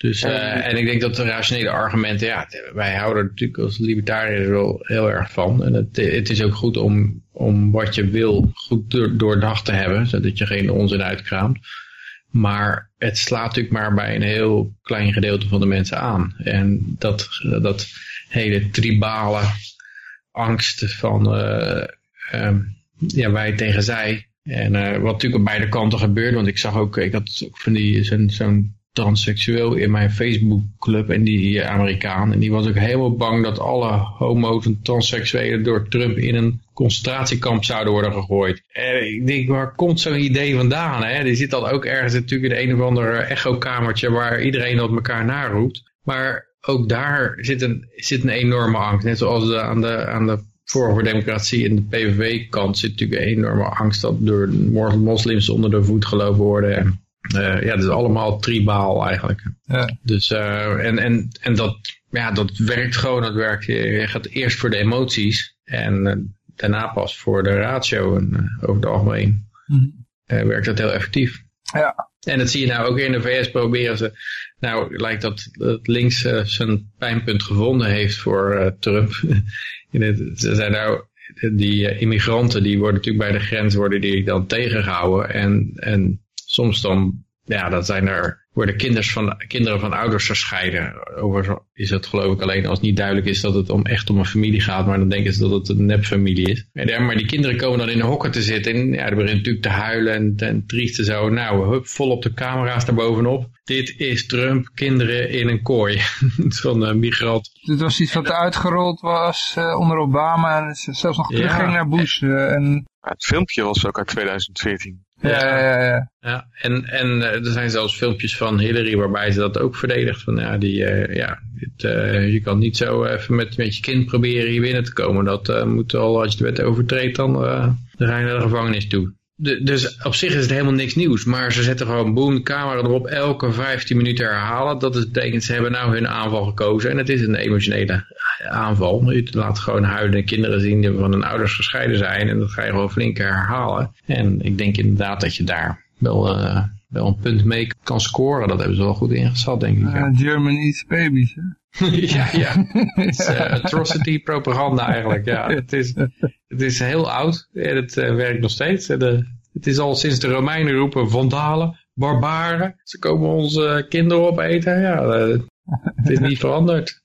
Dus, uh, en ik denk dat de rationele argumenten, ja, wij houden er natuurlijk als libertariërs wel heel erg van. En het, het is ook goed om, om wat je wil goed door, doordacht te hebben, zodat je geen onzin uitkraamt. Maar het slaat natuurlijk maar bij een heel klein gedeelte van de mensen aan. En dat, dat hele tribale angst van uh, um, ja, wij tegen zij. En uh, wat natuurlijk op beide kanten gebeurt, want ik zag ook, ik had ook van die zo'n transseksueel in mijn Facebookclub en die Amerikaan. En die was ook helemaal bang dat alle homo's en transseksuelen door Trump in een concentratiekamp zouden worden gegooid. En ik denk, waar komt zo'n idee vandaan? Hè? Die zit dan ook ergens natuurlijk in een of ander echokamertje waar iedereen op elkaar naroept. Maar ook daar zit een, zit een enorme angst. Net zoals de, aan de, aan de voor Democratie in de PVV-kant zit natuurlijk een enorme angst dat door moslims onder de voet gelopen worden. En uh, ja, het is allemaal tribaal eigenlijk. Ja. Dus, uh, en, en, en dat, ja, dat werkt gewoon, dat werkt. Je gaat eerst voor de emoties en uh, daarna pas voor de ratio en, over het algemeen. Mm -hmm. werkt dat heel effectief. Ja. En dat zie je nou ook in de VS proberen ze, nou lijkt dat, dat links zijn pijnpunt gevonden heeft voor Trump. ze zijn nou, die immigranten die worden natuurlijk bij de grens worden die dan tegengehouden en, en soms dan, ja, dat zijn er, worden kinders van, kinderen van ouders gescheiden. Over is het geloof ik alleen als het niet duidelijk is dat het om echt om een familie gaat, maar dan denken ze dat het een nepfamilie is. En, maar die kinderen komen dan in de hokken te zitten en ja, die beginnen natuurlijk te huilen en, en triest en zo. Nou, hup, vol op de camera's daarbovenop. Dit is Trump, kinderen in een kooi van uh, migrant. Dit was iets wat uitgerold was uh, onder Obama en zelfs nog terugging ja, naar Bush. Uh, en... Het filmpje was ook uit 2014. Ja, ja, ja. ja en, en er zijn zelfs filmpjes van Hillary waarbij ze dat ook verdedigt. Van ja, die, uh, ja dit, uh, je kan niet zo even met, met je kind proberen hier binnen te komen. Dat uh, moet al, als je de wet overtreedt, dan, dan ga je naar de gevangenis toe. Dus op zich is het helemaal niks nieuws. Maar ze zetten gewoon boom, de camera erop, elke 15 minuten herhalen. Dat betekent, ze hebben nou hun aanval gekozen. En het is een emotionele aanval. Je laat gewoon huilende kinderen zien die van hun ouders gescheiden zijn. En dat ga je gewoon flink herhalen. En ik denk inderdaad dat je daar wel, uh, wel een punt mee kan scoren. Dat hebben ze wel goed ingezet, denk ik. Uh, German eats babies, hè? ja, ja. Het is uh, atrocity propaganda eigenlijk. Ja, het is, het is heel oud en het uh, werkt nog steeds. De, het is al sinds de Romeinen roepen vandalen, barbaren. Ze komen onze kinderen opeten. Ja, het is niet veranderd.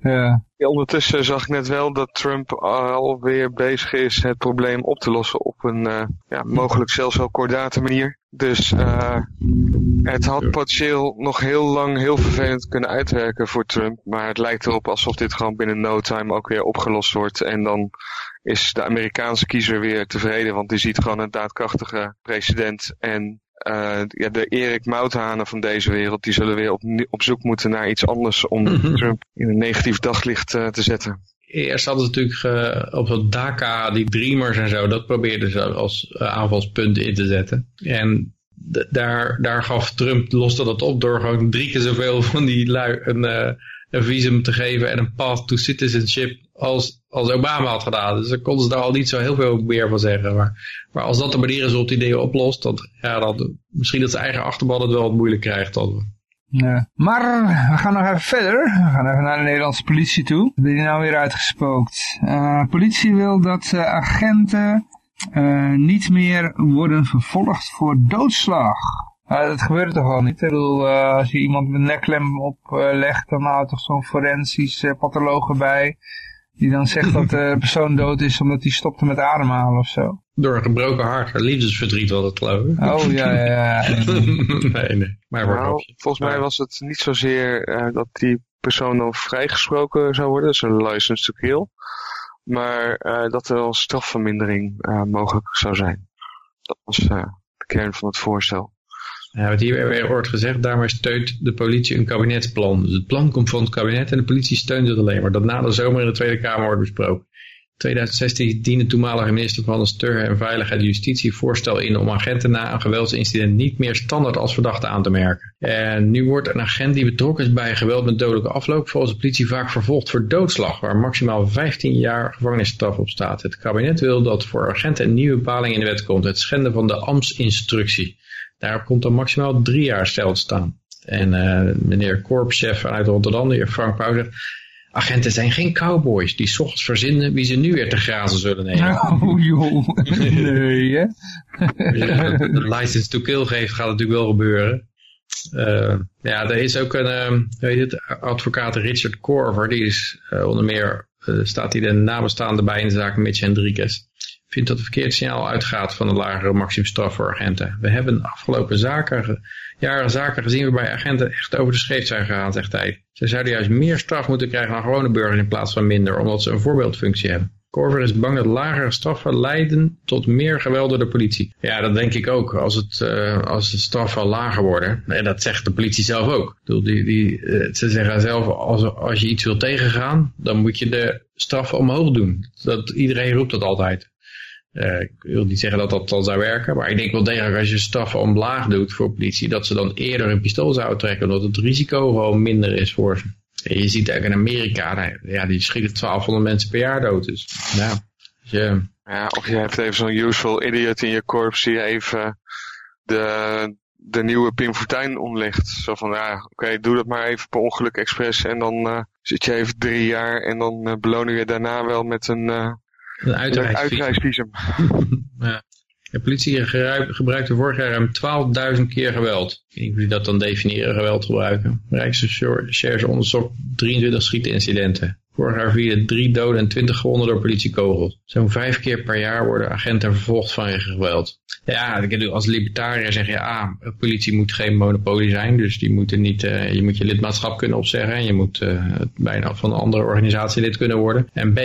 Ja. Ondertussen zag ik net wel dat Trump alweer bezig is het probleem op te lossen op een uh, ja, mogelijk zelfs wel kordate manier. Dus uh, het had potentieel nog heel lang heel vervelend kunnen uitwerken voor Trump. Maar het lijkt erop alsof dit gewoon binnen no time ook weer opgelost wordt. En dan is de Amerikaanse kiezer weer tevreden, want die ziet gewoon een daadkrachtige president en uh, ja, de Erik Mouthanen van deze wereld, die zullen weer op, op zoek moeten naar iets anders om mm -hmm. Trump in een negatief daglicht uh, te zetten. Eerst hadden ze natuurlijk uh, op dat DACA, die Dreamers en zo, dat probeerden ze als aanvalspunt in te zetten. En daar, daar gaf Trump, loste dat op door gewoon drie keer zoveel van die lui een, een visum te geven en een path to citizenship als, als Obama had gedaan. Dus dan konden ze daar al niet zo heel veel meer van zeggen. Maar, maar als dat de manier is waarop die dingen oplost, dan, ja, dan misschien dat zijn eigen achterban het wel wat moeilijk krijgt. Dan. Ja. Maar we gaan nog even verder. We gaan even naar de Nederlandse politie toe. Die is nou weer uitgespookt. Uh, politie wil dat uh, agenten uh, niet meer worden vervolgd voor doodslag. Uh, dat gebeurt toch al niet? Ik bedoel, uh, als je iemand met nekklem oplegt, uh, dan houdt toch zo'n forensisch patholoog erbij. Die dan zegt dat de persoon dood is omdat hij stopte met ademhalen of zo. Door een gebroken hart, liefdesverdriet was het geloof ik. Oh, ja, ja, ja. nee, nee. Maar Nou, volgens mij was het niet zozeer eh, dat die persoon dan vrijgesproken zou worden, dus een license to kill. Maar eh, dat er wel een strafvermindering eh, mogelijk zou zijn. Dat was eh, de kern van het voorstel. Ja, wat hier weer wordt gezegd, daarmee steunt de politie een kabinetsplan. Dus het plan komt van het kabinet en de politie steunt het alleen maar. Dat na de zomer in de Tweede Kamer wordt besproken. In 2016 diende toenmalige minister van Stur en Veiligheid en Justitie voorstel in om agenten na een geweldsincident niet meer standaard als verdachte aan te merken. En nu wordt een agent die betrokken is bij geweld met dodelijke afloop volgens de politie vaak vervolgd voor doodslag, waar maximaal 15 jaar gevangenisstraf op staat. Het kabinet wil dat voor agenten een nieuwe bepaling in de wet komt, het schenden van de ambtsinstructie. Daarop komt dan maximaal drie jaar stel te staan. En eh, meneer korpschef uit Rotterdam, de heer Frank Pauw, zegt... Agenten zijn geen cowboys die 's ochtends verzinnen wie ze nu weer te grazen zullen nemen. Oh joh, nee hè. Een license to kill geeft, gaat natuurlijk wel gebeuren. Eh, ja, er is ook een weet het, advocaat Richard Corver, die is eh, onder meer, staat hij de nabestaande bij in de zaak Mitch Hendricus. Vindt dat het verkeerd signaal uitgaat van een lagere maximumstraf voor agenten. We hebben afgelopen zaken, jaren zaken gezien waarbij agenten echt over de scheef zijn gegaan, zegt hij. Ze zouden juist meer straf moeten krijgen dan gewone burgers in plaats van minder, omdat ze een voorbeeldfunctie hebben. Corver is bang dat lagere straffen leiden tot meer geweld door de politie. Ja, dat denk ik ook. Als, het, eh, als de straffen lager worden. En dat zegt de politie zelf ook. Die, die, eh, ze zeggen zelf, als, als je iets wil tegengaan, dan moet je de straffen omhoog doen. Dat, iedereen roept dat altijd. Eh, ik wil niet zeggen dat dat dan zou werken, maar ik denk wel degelijk als je straffen omlaag doet voor politie, dat ze dan eerder een pistool zouden trekken, omdat het risico gewoon minder is voor ze. En je ziet ook in Amerika, nou, ja, die schieten 1200 mensen per jaar dood. Dus, Ja, of je hebt even zo'n useful idiot in je korps die even de, de nieuwe Pim Fortuyn omlegt. Zo van, ja, oké, doe dat maar even per ongeluk expres en dan eh, zit je even drie jaar en dan eh, belonen je daarna wel met een een uitreisvisum. ja. De politie gebruik- gebruikte vorig jaar ruim 12.000 keer geweld. Ik weet niet hoe dat dan definiëren, geweld gebruiken. Rijksrecherche onderzocht 23 schietincidenten. Vorig jaar vielen drie doden en 20 gewonden door politiekogels. Zo'n vijf keer per jaar worden agenten vervolgd vanwege geweld. Ja, als libertariër zeg je, ah, politie moet geen monopolie zijn. Dus die moeten niet, eh, je moet je lidmaatschap kunnen opzeggen. En je moet eh, bijna van een andere organisatie lid kunnen worden. En B,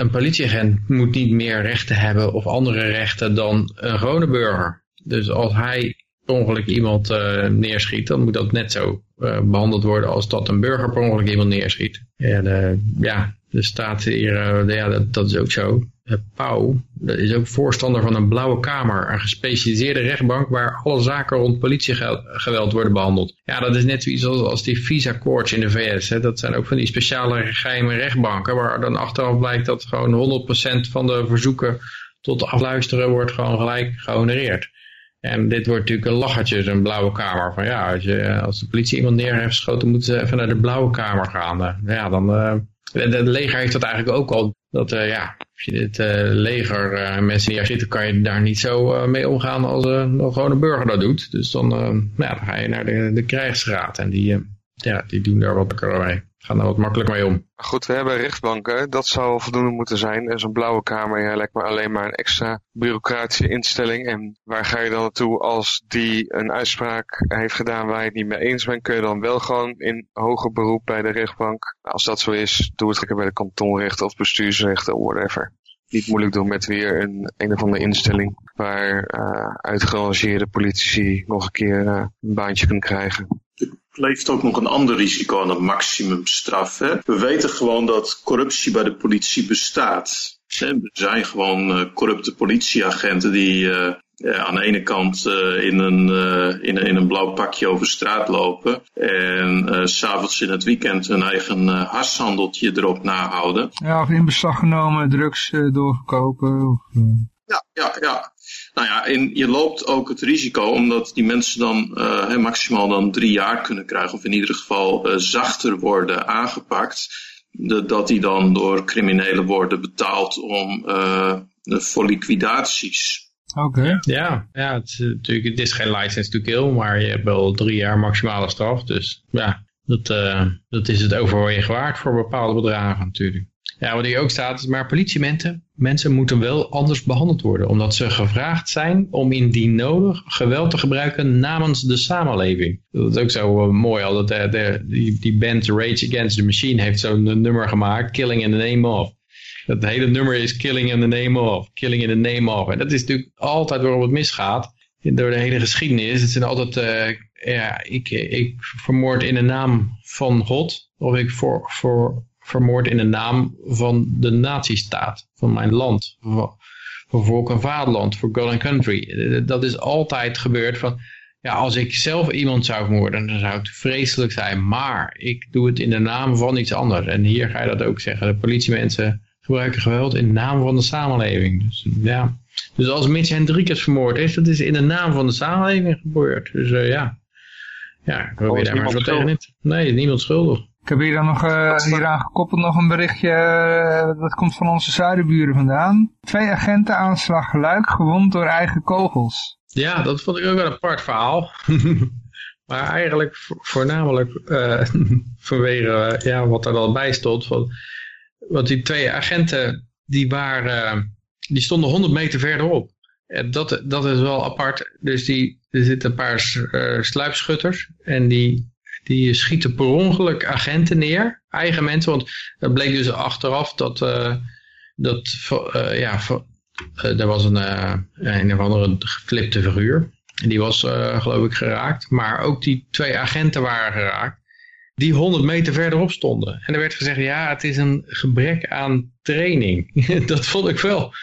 een politieagent moet niet meer rechten hebben of andere rechten dan een gewone burger. Dus als hij per ongeluk iemand eh, neerschiet, dan moet dat net zo eh, behandeld worden als dat een burger per ongeluk iemand neerschiet. En ja, er staat hier, eh, ja, dat, dat is ook zo. Uh, Pauw is ook voorstander van een blauwe kamer, een gespecialiseerde rechtbank waar alle zaken rond politiegeweld worden behandeld. Ja, dat is net zoiets als, die visa courts in de VS. Hè. Dat zijn ook van die speciale geheime rechtbanken waar dan achteraf blijkt dat gewoon 100% van de verzoeken tot afluisteren wordt gewoon gelijk gehonoreerd. En dit wordt natuurlijk een lachertje, zo'n blauwe kamer. Van ja, als, je, als de politie iemand neer heeft geschoten, moeten ze even naar de blauwe kamer gaan. Ja, dan, het leger heeft dat eigenlijk ook al. Dat eh, ja, als je dit eh, leger eh, mensen neerschiet, dan kan je daar niet zo eh, mee omgaan als een burger dat doet. Dus dan, nou dan ga je naar de, de krijgsraad en die, ja, die doen daar wat makkelijker mee. Gaan daar wat makkelijker mee om. Goed, we hebben rechtbanken, dat zou voldoende moeten zijn. En zo'n blauwe kamer ja, lijkt me alleen maar een extra bureaucratische instelling. En waar ga je dan naartoe als die een uitspraak heeft gedaan waar je het niet mee eens bent? Kun je dan wel gewoon in hoger beroep bij de rechtbank? Nou, als dat zo is, doe het lekker bij de kantonrechten of bestuursrechten of whatever. Niet moeilijk doen met weer een een of andere instelling waar uh, uitgerangeerde politici nog een keer uh, een baantje kunnen krijgen leeft ook nog een ander risico aan een maximumstraf. Hè? We weten gewoon dat corruptie bij de politie bestaat. Er zijn gewoon uh, corrupte politieagenten die uh, aan de ene kant uh, in, een, in, een, in een blauw pakje over straat lopen en s s'avonds in het weekend hun eigen harshandeltje erop nahouden. Ja, of in beslag genomen drugs doorverkopen. Of, ja, ja, ja. Nou ja, en je loopt ook het risico omdat die mensen dan uh, maximaal dan drie jaar kunnen krijgen. Of in ieder geval uh, zachter worden aangepakt. De, dat die dan door criminelen worden betaald om, uh, voor liquidaties. Oké. Okay. Ja, ja het, is, natuurlijk, het is geen license to kill, maar je hebt wel drie jaar maximale straf. Dus ja, dat, dat is het overwegen waard voor bepaalde bedragen natuurlijk. Ja, wat hier ook staat is, maar politiemensen mensen moeten wel anders behandeld worden. Omdat ze gevraagd zijn om indien nodig geweld te gebruiken namens de samenleving. Dat is ook zo uh, mooi. Al dat de, die, die band Rage Against the Machine heeft zo'n nummer gemaakt. Killing in the Name of. Dat hele nummer is Killing in the Name of. Killing in the Name of. En dat is natuurlijk altijd waarom het misgaat. Door de hele geschiedenis. Het zijn altijd, uh, ja, ik, ik vermoord in de naam van God. Of ik voor, voor, vermoord in de naam van de nazistaat. Van mijn land. Voor, voor volk en vaderland. Voor God and country. Dat is altijd gebeurd van... Ja, als ik zelf iemand zou vermoorden, dan zou het vreselijk zijn. Maar ik doe het in de naam van iets anders. En hier ga je dat ook zeggen. De politiemensen gebruiken geweld in de naam van de samenleving. Dus, ja. dus als Mitch Hendrikus vermoord is, dat is in de naam van de samenleving gebeurd. Dus uh, ja. Ja, ik probeer daar maar zo tegen niet. Nee, niemand schuldig. Ik heb hier dan nog uh, hieraan gekoppeld nog een berichtje, uh, dat komt van onze zuidenburen vandaan. Twee agenten aanslag luik gewond door eigen kogels. Ja, dat vond ik ook een apart verhaal. maar eigenlijk voornamelijk uh, vanwege ja, wat er dan bij stond. Want die twee agenten die waren, die stonden 100 meter verderop. En dat, dat is wel apart. Dus die, er zitten een paar sluipschutters en die, die schieten per ongeluk agenten neer. Eigen mensen, want het bleek dus achteraf dat, uh, dat uh, ja, er was een, een of andere geflipte figuur. En die was geloof ik geraakt. Maar ook die twee agenten waren geraakt die 100 meter verderop stonden. En er werd gezegd, ja, het is een gebrek aan training. dat vond ik wel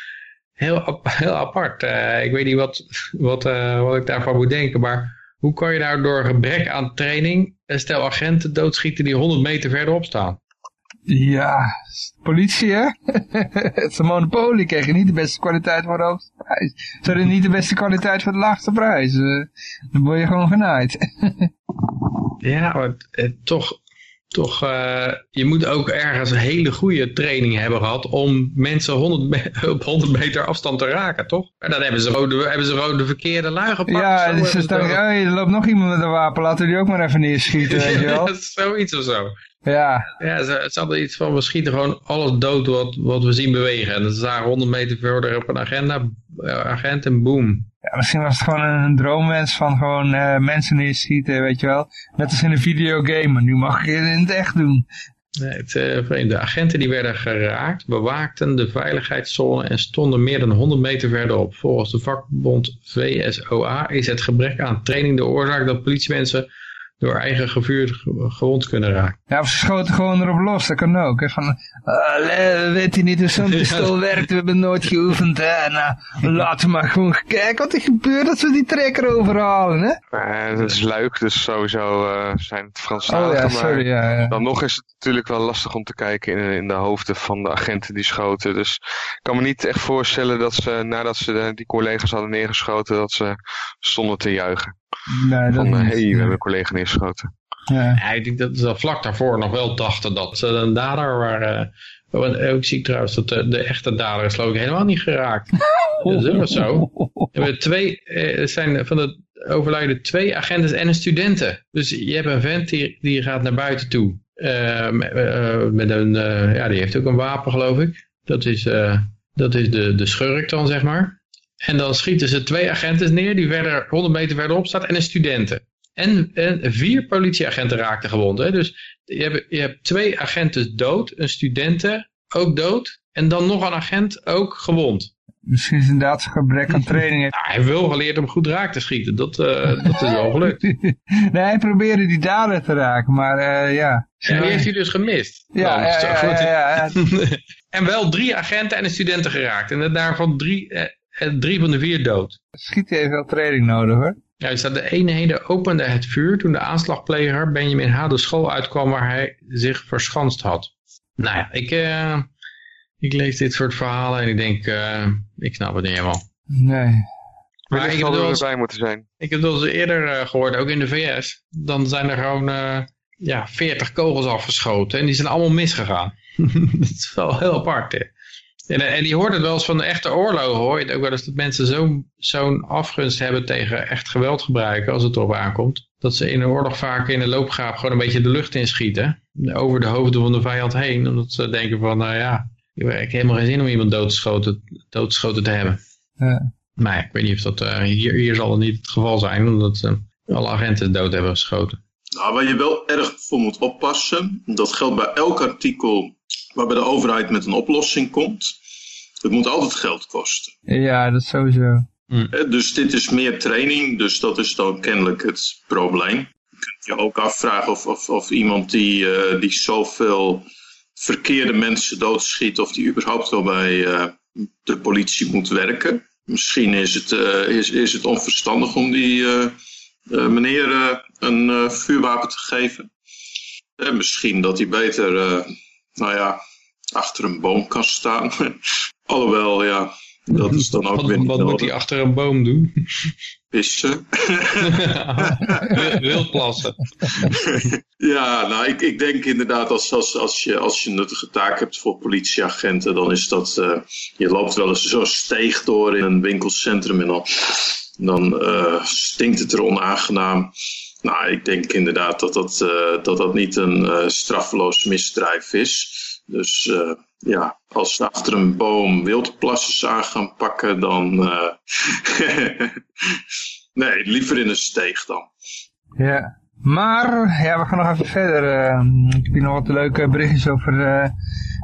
heel, heel apart. Ik weet niet wat, wat, wat ik daarvan moet denken, maar hoe kan je nou door gebrek aan training een stel agenten doodschieten die 100 meter verderop staan? Ja, politie hè? het is een monopolie, krijg je niet de beste kwaliteit voor de hoogste prijs. Sorry, niet de beste kwaliteit voor de laagste prijs. Uh, dan word je gewoon genaaid. ja, maar eh, toch, toch uh, je moet ook ergens een hele goede training hebben gehad om mensen 100 op 100 meter afstand te raken, toch? En dan hebben ze rode, hebben ze rode verkeerde lui gepakt. Ja, dus ze staan, oh, er loopt nog iemand met een wapen, laten we die ook maar even neerschieten, weet je wel. Zoiets of zo. Ja. Ja, ze, ze hadden iets van, we schieten gewoon alles dood wat, wat we zien bewegen. En dan zagen 100 meter verder op een agenda, agent en boom. Misschien was het gewoon een droomwens van gewoon uh, mensen neerschieten, weet je wel. Net als in een videogame, maar nu mag je het in het echt doen. Nee, het vreemde. De agenten die werden geraakt, bewaakten de veiligheidszone en stonden meer dan 100 meter verderop. Volgens de vakbond VSOA is het gebrek aan training de oorzaak dat politiemensen door eigen gevuur gewond kunnen raken. Ja, of ze schoten gewoon erop los, dat kan ook. Hè? Van, uh, weet je niet hoe zo'n pistool werkt, we hebben nooit geoefend. Hè? Nou, laten we maar gewoon kijken wat er gebeurt als we die trekker overhalen. Hè? Uh, dat is leuk, dus sowieso uh, zijn het Franstaligen. Oh, ja, sorry, ja, ja. Dan nog is het natuurlijk wel lastig om te kijken in, in de hoofden van de agenten die schoten. Dus ik kan me niet echt voorstellen dat ze, nadat ze de, die collega's hadden neergeschoten, dat ze stonden te juichen. Nee, van, hé, hey, we hebben een collega neergeschoten. Ja. ja. ik denk dat ze vlak daarvoor nog wel dachten dat ze een dader waren. Ook zie ik trouwens dat de, de echte dader is geloof ik helemaal niet geraakt. dat is ook zo. Er hebben twee, er zijn van de overlijden twee agenten en een studenten. Dus je hebt een vent die, die gaat naar buiten toe. Uh, met, uh, met een, uh, ja, die heeft ook een wapen geloof ik. Dat is, dat is de, de schurk dan zeg maar. En dan schieten ze twee agenten neer die verder 100 meter verderop staat en een studenten. En, en vier politieagenten raakten gewond. Hè? Dus je hebt, je hebt twee agenten dood, een studenten ook dood. En dan nog een agent ook gewond. Misschien is inderdaad zijn gebrek aan training. Nou, hij heeft wel geleerd om goed raak te schieten. Dat, uh, dat is wel gelukt. nee, hij probeerde die dader te raken, maar uh, ja. Ja, die heeft hij dus gemist. Ja, ja, ja, ja, En wel drie agenten en een studenten geraakt. En daarvan drie, eh, drie van de vier dood. Schiet heeft wel training nodig hoor. Ja, dus de eenheden openden het vuur toen de aanslagpleger Benjamin H. de school uitkwam waar hij zich verschanst had. Nou ja, ik, uh, ik lees dit soort verhalen en ik denk, uh, ik snap het niet helemaal. Nee. Maar ik heb er erbij moeten zijn. Ik heb het al eerder uh, gehoord, ook in de VS. Dan zijn er gewoon ja, 40 kogels afgeschoten en die zijn allemaal misgegaan. dat is wel heel apart. Hè? En, en je hoort het wel eens van de echte oorlogen hoor. Je ook wel eens dat mensen zo'n zo'n afgunst hebben tegen echt geweld gebruiken als het erop aankomt. dat ze in een oorlog vaak in de loopgraaf gewoon een beetje de lucht inschieten. Over de hoofden van de vijand heen. Omdat ze denken van, nou ja, ik heb helemaal geen zin om iemand doodgeschoten, doodgeschoten te hebben. Ja. Maar ja, ik weet niet of dat, uh, hier, hier zal het niet het geval zijn, omdat uh, alle agenten dood hebben geschoten. Nou, waar je wel erg voor moet oppassen, dat geldt bij elk artikel waarbij de overheid met een oplossing komt. Het moet altijd geld kosten. Ja, dat is sowieso. Dus dit is meer training, dus dat is dan kennelijk het probleem. Je kunt je ook afvragen of, of, of iemand die, uh, die zoveel verkeerde mensen doodschiet, of die überhaupt wel bij uh, de politie moet werken. Misschien is het, uh, is, is het onverstandig om die meneer een vuurwapen te geven. En misschien dat hij beter, nou ja, achter een boom kan staan. Alhoewel, ja, dat is dan ook wat, weer niet Wat nodig. moet hij achter een boom doen? Pissen. Wildplassen. ja, nou, ik, ik denk inderdaad als, als, als, je, als je nuttige taak hebt voor politieagenten, dan is dat, uh, je loopt wel eens zo steeg door in een winkelcentrum en dan, dan uh, stinkt het er onaangenaam. Nou, ik denk inderdaad dat dat, uh, dat, dat niet een uh, straffeloos misdrijf is. Dus uh, ja, als ze achter een boom wildplassen aan gaan pakken, dan... Nee, liever in een steeg dan. Ja, maar ja, we gaan nog even verder. Ik heb hier nog wat leuke berichtjes over...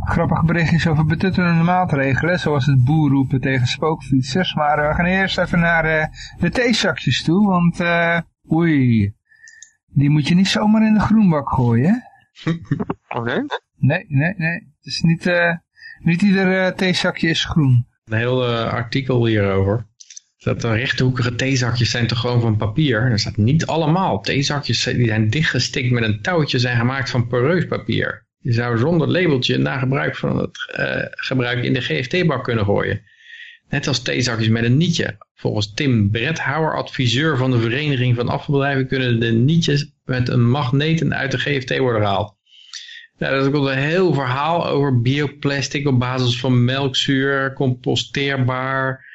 Grappige berichtjes over betuttelende maatregelen, zoals het boer roepen tegen spookfietsers. Maar we gaan eerst even naar de theezakjes toe, want oei, die moet je niet zomaar in de groenbak gooien. Oh nee? Nee, nee, nee. Het is niet, uh, niet ieder uh, theezakje is groen. Een heel uh, artikel hierover. Dat de rechthoekige theezakjes zijn toch gewoon van papier. Er staat niet allemaal. Theezakjes die zijn dichtgestikt met een touwtje zijn gemaakt van poreus papier. Je zou zonder labeltje na gebruik van het gebruik in de GFT-bak kunnen gooien. Net als theezakjes met een nietje. Volgens Tim Bredhauer, adviseur van de Vereniging van Afvalbedrijven, kunnen de nietjes met een magneten uit de GFT worden gehaald. Nou, dat ook een heel verhaal over bioplastic op basis van melkzuur, composteerbaar.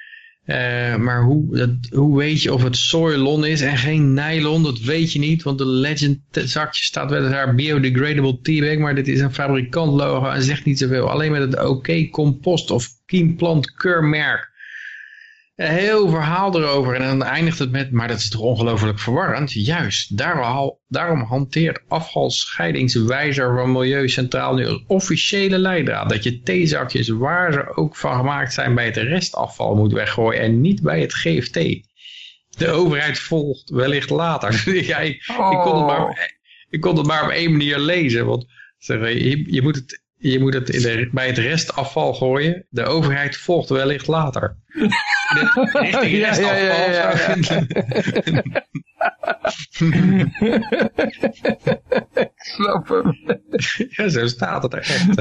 Uh, maar hoe, dat, hoe weet je of het soilon is en geen nylon? Dat weet je niet, want de Legend zakje staat weliswaar biodegradable teabag, maar dit is een fabrikantlogo en zegt niet zoveel. Alleen met het OK compost of kiemplant keurmerk. Een heel verhaal erover en dan eindigt het met, maar dat is toch ongelooflijk verwarrend? Juist, daarom, daarom hanteert afvalscheidingswijzer van Milieu Centraal nu als officiële leidraad dat je theezakjes waar ze ook van gemaakt zijn bij het restafval moet weggooien en niet bij het GFT. De overheid volgt wellicht later. ja, ik, oh. ik, kon het maar, ik kon het maar op één manier lezen, want je, je moet het je moet het in de, bij het restafval gooien. De overheid volgt wellicht later. Richting restafval. Ja, ja, ja, Ik snap hem. Ja, zo staat het er echt.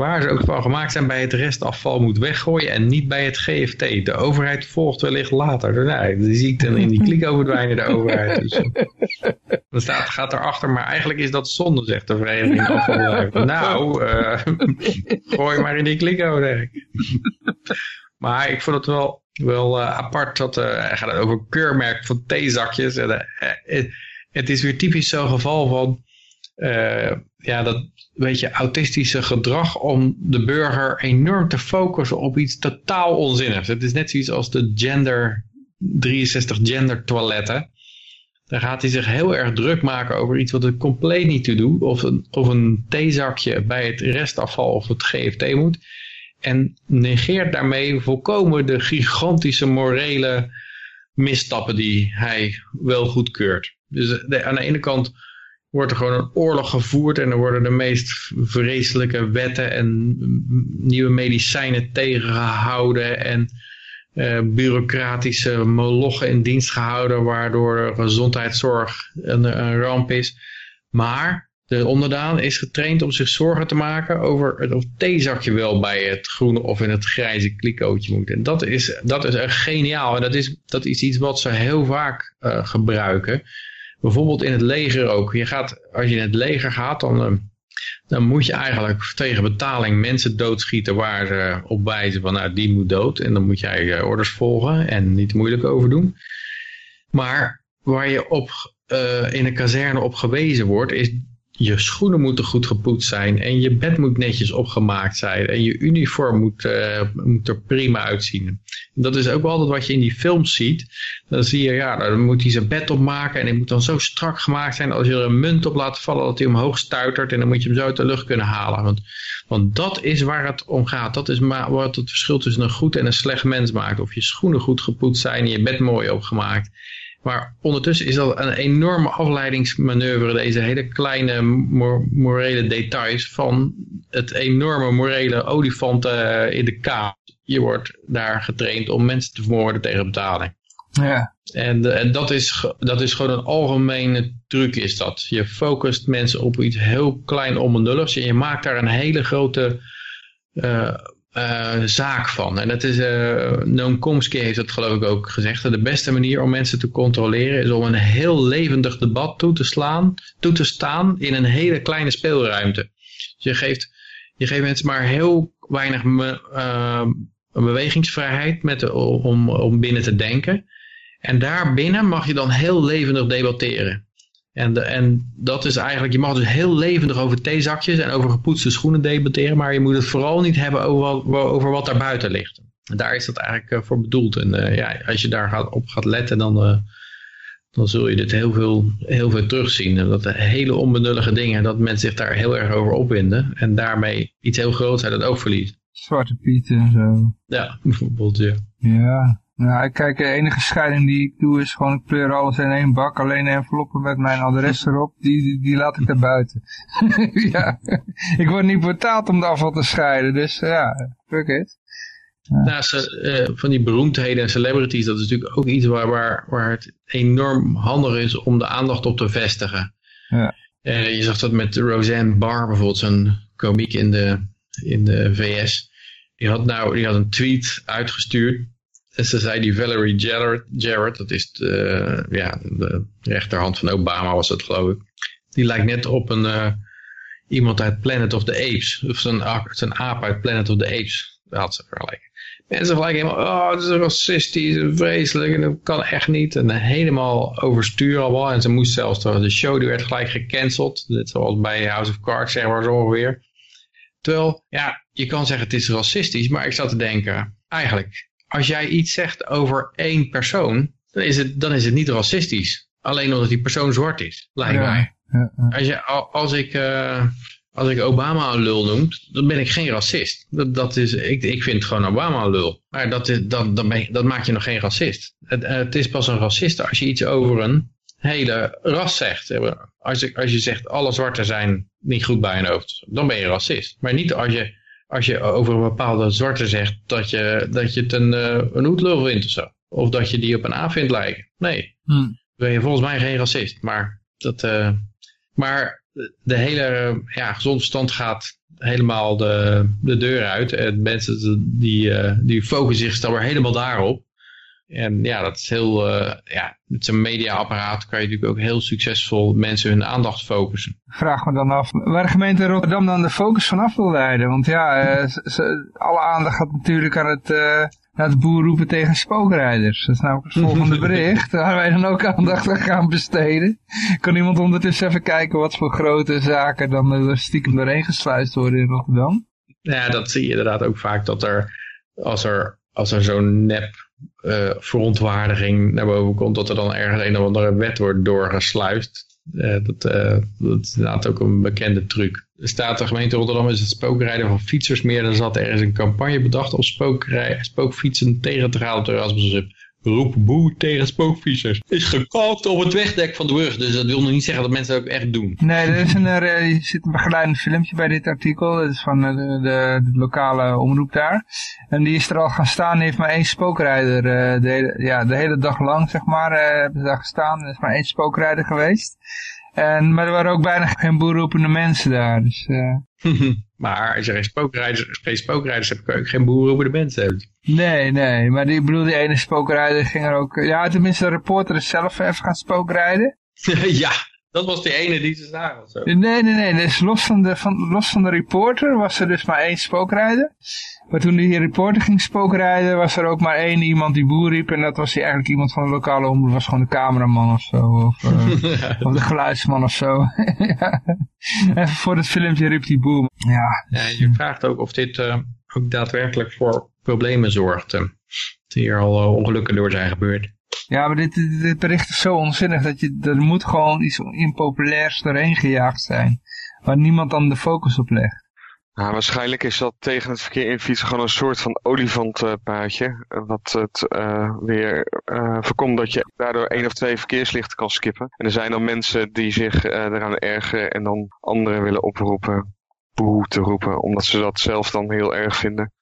Waar ze ook van gemaakt zijn bij het restafval moet weggooien en niet bij het GFT. De overheid volgt wellicht later. Nou, die zie ik dan in die kliko verdwijnen, de overheid. Dus, dan staat, gaat erachter, maar eigenlijk is dat zonde, zegt de vereniging. Nou, uh, gooi maar in die kliko, denk ik. Maar ik vond het wel, wel uh, apart dat hij gaat over keurmerk van theezakjes. En, het, het is weer typisch zo'n geval van ja, dat beetje autistische gedrag om de burger enorm te focussen op iets totaal onzinnigs. Het is net zoiets als de gender 63 gender toiletten. Daar gaat hij zich heel erg druk maken over iets wat er compleet niet toe doet. Of een, of een theezakje bij het restafval of het GFT moet. En negeert daarmee volkomen de gigantische morele misstappen die hij wel goedkeurt. Dus de, aan de ene kant wordt er gewoon een oorlog gevoerd en er worden de meest vreselijke wetten en nieuwe medicijnen tegengehouden en uh, bureaucratische molochen in dienst gehouden waardoor gezondheidszorg een, een ramp is. Maar de onderdaan is getraind om zich zorgen te maken over het of theezakje wel bij het groene of in het grijze klikootje moet. En dat is, dat is geniaal en dat is, dat is iets wat ze heel vaak uh, gebruiken. Bijvoorbeeld in het leger ook. Je gaat, als je in het leger gaat, dan, dan moet je eigenlijk tegen betaling mensen doodschieten waar ze op wijzen van nou die moet dood. En dan moet jij orders volgen en niet moeilijk over doen. Maar waar je op, uh, in een kazerne op gewezen wordt, is je schoenen moeten goed gepoetst zijn en je bed moet netjes opgemaakt zijn en je uniform moet, uh, moet er prima uitzien. Dat is ook altijd wat je in die films ziet. Dan zie je, ja, dan moet hij zijn bed opmaken en hij moet dan zo strak gemaakt zijn als je er een munt op laat vallen dat hij omhoog stuitert en dan moet je hem zo uit de lucht kunnen halen. Want, want dat is waar het om gaat. Dat is wat het verschil tussen een goed en een slecht mens maakt. Of je schoenen goed gepoetst zijn en je bed mooi opgemaakt. Maar ondertussen is dat een enorme afleidingsmanoeuvre, deze hele kleine morele details van het enorme morele olifant uh, in de kaap. Je wordt daar getraind om mensen te vermoorden tegen betaling. Ja. En, uh, en dat, is, dat is gewoon een algemene truc is dat. Je focust mensen op iets heel klein onbenulligs en je maakt daar een hele grote... Uh, uh, zaak van. En dat is, uh, Noam Chomsky heeft dat geloof ik ook gezegd. De beste manier om mensen te controleren is om een heel levendig debat toe te, slaan, toe te staan in een hele kleine speelruimte. Dus je geeft, je geeft mensen maar heel weinig me, uh, bewegingsvrijheid met, om, om binnen te denken. En daarbinnen mag je dan heel levendig debatteren. En, de, en dat is eigenlijk, je mag dus heel levendig over theezakjes en over gepoetste schoenen debatteren, maar je moet het vooral niet hebben over, wat, over wat daar buiten ligt. Daar is dat eigenlijk uh, voor bedoeld. En uh, ja, als je daar gaat, op gaat letten, dan, uh, dan zul je dit heel veel, heel veel terugzien. En dat hele onbenullige dingen, dat mensen zich daar heel erg over opwinden. En daarmee iets heel groots uit het oog verliest. Zwarte pieten en zo. Ja, bijvoorbeeld, ja. Ja, nou, kijk, de enige scheiding die ik doe is gewoon, ik pleur alles in één bak. Alleen enveloppen met mijn adres erop, die, die, die laat ik daar buiten. ja, ik word niet betaald om de afval te scheiden, dus ja, fuck it. Ja. Naast uh, van die beroemdheden en celebrities, dat is natuurlijk ook iets waar, waar, waar het enorm handig is om de aandacht op te vestigen. Ja. Uh, je zag dat met Roseanne Barr bijvoorbeeld, zo'n komiek in de, in de VS. Die had nou die had een tweet uitgestuurd en ze zei die Valerie Jarrett, Jarrett dat is de, ja, de rechterhand van Obama was dat geloof ik. Die lijkt net op een, uh, iemand uit Planet of the Apes. Of een aap uit Planet of the Apes. Had ze vergelijken. Mensen gelijk helemaal, oh, dat is racistisch vreselijk en dat kan echt niet. En helemaal overstuur al En ze moest zelfs, de show die werd gelijk gecanceld. Net zoals bij House of Cards, zeg maar zo ongeveer. Terwijl, ja, je kan zeggen het is racistisch, maar ik zat te denken, eigenlijk, als jij iets zegt over één persoon, dan is het, dan is het niet racistisch. Alleen omdat die persoon zwart is, lijkt Ja, mij. ja, ja. Als, je, als, ik, uh, als ik Obama een lul noem, dan ben ik geen racist. Dat, dat is, ik, ik vind gewoon Obama een lul. Maar dat, is, dat, dat, ben, dat maakt je nog geen racist. Het, uh, het is pas een racist als je iets over een hele ras zegt. Als je, als je zegt alle zwarten zijn niet goed bij een hoofd, dan ben je racist. Maar niet als je als je over een bepaalde zwarte zegt dat je, dat je het een, uh, een hoedlul vindt of zo. Of dat je die op een A vindt lijken. Nee, Hm. dan ben je volgens mij geen racist. Maar, dat, uh, maar de hele ja, gezond verstand gaat helemaal de, de deur uit. En mensen die, uh, die focussen zich dan weer helemaal daarop. En ja, dat is heel, uh, ja, met zo'n mediaapparaat kan je natuurlijk ook heel succesvol mensen hun aandacht focussen. Vraag me dan af waar de gemeente Rotterdam dan de focus vanaf wil leiden. Want ja, uh, ze, ze, alle aandacht gaat natuurlijk aan het, uh, naar het boer roepen tegen spookrijders. Dat is nou het volgende bericht. Waar wij dan ook aandacht aan gaan besteden. Kan iemand ondertussen even kijken wat voor grote zaken dan er stiekem doorheen gesluist worden in Rotterdam? Ja, dat zie je inderdaad ook vaak dat er, als er, als er zo'n nep uh, verontwaardiging naar boven komt, dat er dan ergens een of andere wet wordt doorgesluist. Uh, dat, uh, dat is inderdaad ook een bekende truc. De staat de gemeente Rotterdam is het spookrijden van fietsers meer. Dan zat er eens een campagne bedacht om spookfietsen tegen te gaan op de Erasmusschip. Roep boe tegen spookfietsers. Is gekalkt op het wegdek van de brug. Dus dat wil nog niet zeggen dat mensen dat ook echt doen. Nee, er, is een, er zit een begeleidend filmpje bij dit artikel. Dat is van de, de, de, lokale omroep daar. En die is er al gaan staan. Heeft maar één spookrijder. Uh, de, hele, ja, de hele dag lang, zeg maar, hebben ze daar gestaan. Er is maar één spookrijder geweest. En, maar er waren ook bijna geen boerroepende mensen daar. Dus, uh... maar als je geen spookrijders, geen spookrijders hebt, kan je ook geen boerroepende mensen hebben. Nee, nee, maar die, ik bedoel, die ene spookrijder ging er ook... Ja, tenminste, de reporter is zelf even gaan spookrijden. ja. Dat was die ene die ze zagen of zo. Nee, nee, nee. Dus los, van de, van, los van de reporter was er dus maar één spookrijder. Maar toen die reporter ging spookrijden, was er ook maar één iemand die boer riep. En dat was die eigenlijk iemand van de lokale omroep. was gewoon de cameraman of zo. Of, uh, of de geluidsman of zo. ja. Even voor het filmpje riep die boer. Ja. ja je vraagt ook of dit uh, ook daadwerkelijk voor problemen zorgt. Uh, dat hier al uh, ongelukken door zijn gebeurd. Ja, maar dit, dit, bericht is zo onzinnig dat je, er moet gewoon iets impopulairs doorheen gejaagd zijn. Waar niemand dan de focus op legt. Nou, waarschijnlijk is dat tegen het verkeer in fietsen gewoon een soort van olifantpaadje. wat het uh, weer uh, voorkomt dat je daardoor één of twee verkeerslichten kan skippen. En er zijn dan mensen die zich eraan ergeren en dan anderen willen oproepen boe te roepen. Omdat ze dat zelf dan heel erg vinden.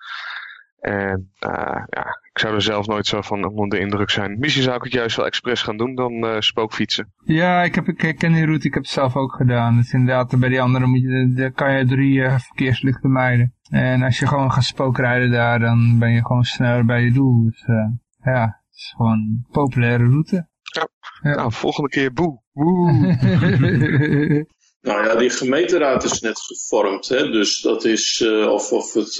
En uh, ja, ik zou er zelf nooit zo van onder de indruk zijn. Misschien zou ik het juist wel expres gaan doen dan uh, spookfietsen. Ja, ik, heb, ik ken die route, ik heb het zelf ook gedaan. Dus inderdaad, bij die andere moet je, daar kan je drie uh, verkeerslichten mijden. En als je gewoon gaat spookrijden daar, dan ben je gewoon sneller bij je doel. Dus ja, het is gewoon een populaire route. Ja, ja. nou, volgende keer boe. Woe. nou ja, die gemeenteraad is net gevormd, hè? dus dat is of, of het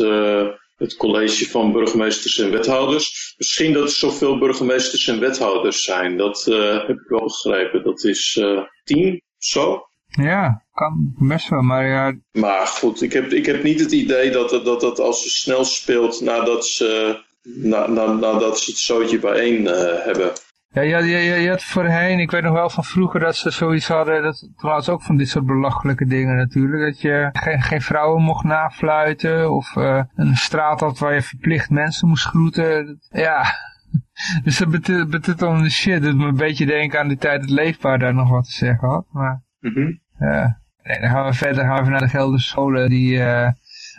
het college van burgemeesters en wethouders. Misschien dat er zoveel burgemeesters en wethouders zijn. Dat uh, heb ik wel begrepen. Dat is uh, tien, zo. Ja, kan best wel, maar ja... Maar goed, ik heb, ik heb niet het idee dat dat, dat, dat als ze snel speelt nadat ze, na, na, nadat ze het zootje bijeen uh, hebben. Ja, je, je, je had voorheen, ik weet nog wel van vroeger dat ze zoiets hadden, dat trouwens ook van dit soort belachelijke dingen natuurlijk, dat je geen, geen vrouwen mocht nafluiten of uh, een straat had waar je verplicht mensen moest groeten. Ja, dus dat betekent dan de shit. Dat me een beetje denken aan die tijd het leefbaar daar nog wat te zeggen had. Maar mm -hmm. ja, nee, dan gaan we verder, gaan we naar de Gelderse scholen. Die, uh,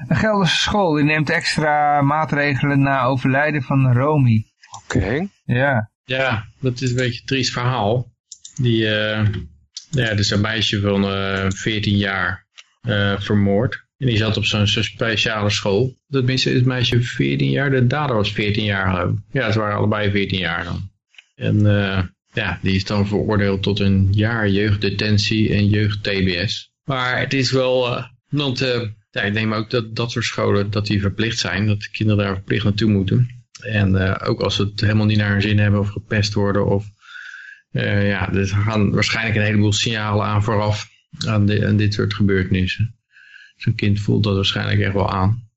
een Gelderse school die neemt extra maatregelen na overlijden van Romy. Oké. Okay. Ja. Ja, dat is een beetje een triest verhaal. Die, uh, ja, dus een meisje van uh, 14 jaar uh, vermoord. En die zat op zo'n zo speciale school. Dat is het meisje 14 jaar, de dader was 14 jaar. Ja, ze waren allebei 14 jaar dan. En ja, die is dan veroordeeld tot een jaar jeugddetentie en jeugd-TBS. Maar het is wel, want ja, ik denk ook dat dat soort scholen, dat die verplicht zijn. Dat de kinderen daar verplicht naartoe moeten. En uh, ook als ze het helemaal niet naar hun zin hebben of gepest worden. Of, uh, ja, er gaan waarschijnlijk een heleboel signalen aan vooraf aan, dit soort gebeurtenissen. Zo'n kind voelt dat waarschijnlijk echt wel aan.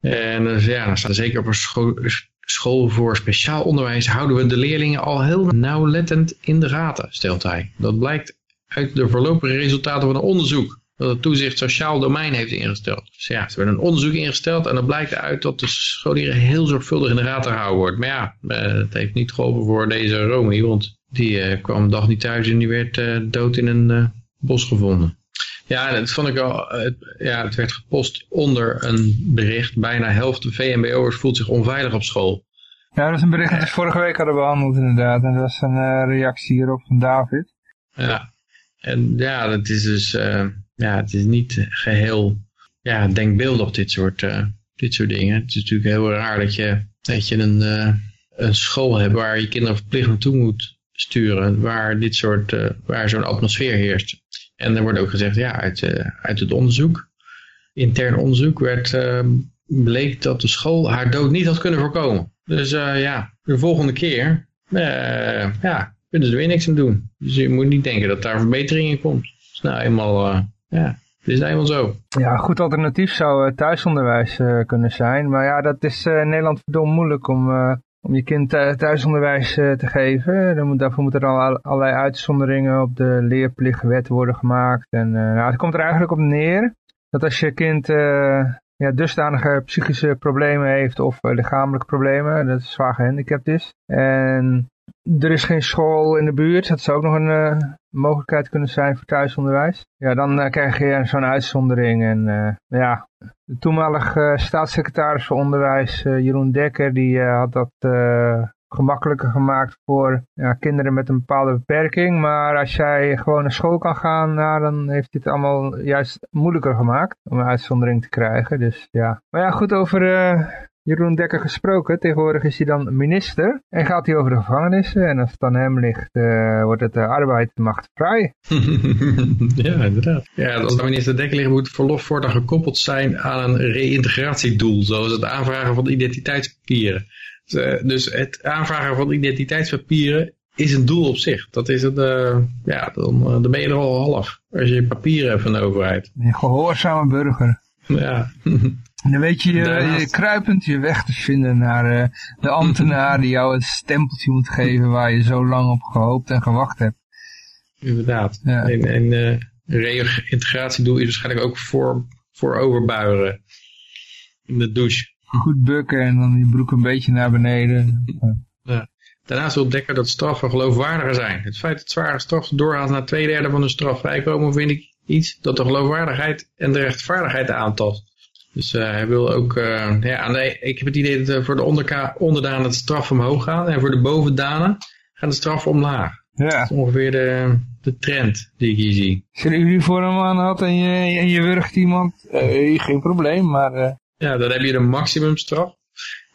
En uh, ja, dan zeker op een school voor speciaal onderwijs houden we de leerlingen al heel nauwlettend in de gaten, stelt hij. Dat blijkt uit de voorlopige resultaten van een onderzoek dat het toezicht sociaal domein heeft ingesteld. Dus ja, ze hebben een onderzoek ingesteld en dan blijkt uit dat de scholieren heel zorgvuldig in de gaten gehouden wordt. Maar ja, het heeft niet geholpen voor deze Romy, want die uh, kwam een dag niet thuis en die werd uh, dood in een bos gevonden. Ja, dat vond ik al, het, ja, het werd gepost onder een bericht. Bijna helft de VMBO'ers voelt zich onveilig op school. Ja, dat is een bericht dat we vorige week hadden behandeld inderdaad. En dat was een reactie hierop van David. Ja, en ja, dat is dus ja, het is niet geheel ja, denkbeeldig dit soort, uh, dit soort dingen. Het is natuurlijk heel raar dat je, dat je een, uh, een school hebt waar je kinderen verplicht naartoe moet sturen, waar dit soort, uh, waar zo'n atmosfeer heerst. En er wordt ook gezegd, ja, uit, uit het onderzoek, intern onderzoek, werd bleek dat de school haar dood niet had kunnen voorkomen. Dus ja, de volgende keer, ja, kunnen ze er weer niks aan doen. Dus je moet niet denken dat daar verbetering in komt. Het is nou eenmaal ja, het is helemaal zo. Ja, goed alternatief zou thuisonderwijs uh, kunnen zijn. Maar ja, dat is uh, in Nederland verdomd moeilijk om, om je kind thuisonderwijs te geven. Dan moet, daarvoor moeten er al allerlei uitzonderingen op de leerplichtwet worden gemaakt. En nou, het komt er eigenlijk op neer dat als je kind ja, dusdanige psychische problemen heeft of lichamelijke problemen, dat is zwaar gehandicapt is. En er is geen school in de buurt. Dat zou ook nog een mogelijkheid kunnen zijn voor thuisonderwijs. Ja, dan uh, krijg je zo'n uitzondering. En uh, ja, de toenmalige staatssecretaris van Onderwijs, Jeroen Dekker, die had dat gemakkelijker gemaakt voor ja, kinderen met een bepaalde beperking. Maar als jij gewoon naar school kan gaan, nou, dan heeft dit allemaal juist moeilijker gemaakt om een uitzondering te krijgen. Dus ja. Maar ja, goed over Jeroen Dekker gesproken. Tegenwoordig is hij dan minister. En gaat hij over de gevangenissen. En als het aan hem ligt, uh, wordt het uh, arbeidsmacht vrij. ja, inderdaad. Ja, als de minister Dekker ligt, moet verlof voortaan gekoppeld zijn aan een reïntegratiedoel. Zoals het aanvragen van identiteitspapieren. Dus het aanvragen van identiteitspapieren is een doel op zich. Dat is het, uh, ja, dan, dan ben je er al half. Als je papieren hebt van de overheid. Een gehoorzame burger. Ja. En dan weet je, je, je kruipend je weg te vinden naar uh, de ambtenaar die jou het stempeltje moet geven waar je zo lang op gehoopt en gewacht hebt. Inderdaad. Ja. En, en uh, reïntegratiedoel is waarschijnlijk ook voor, voor overbuigen in de douche. Goed bukken en dan je broek een beetje naar beneden. Ja. Daarnaast wil Dekker dat straffen geloofwaardiger zijn. Het feit dat zware straffen doorgaans na twee derde van de straf vrijkomen vind ik iets dat de geloofwaardigheid en de rechtvaardigheid aantast. Dus uh, hij wil ook, uh, ja, nee, ik heb het idee dat uh, voor de onderka onderdanen de straf omhoog gaan en voor de bovendanen gaan de straffen omlaag. Ja. Dat is ongeveer de, de trend die ik hier zie. Als je een uniform aan had en je, en je wurgt iemand, geen probleem, maar... Ja, dan heb je de maximumstraf.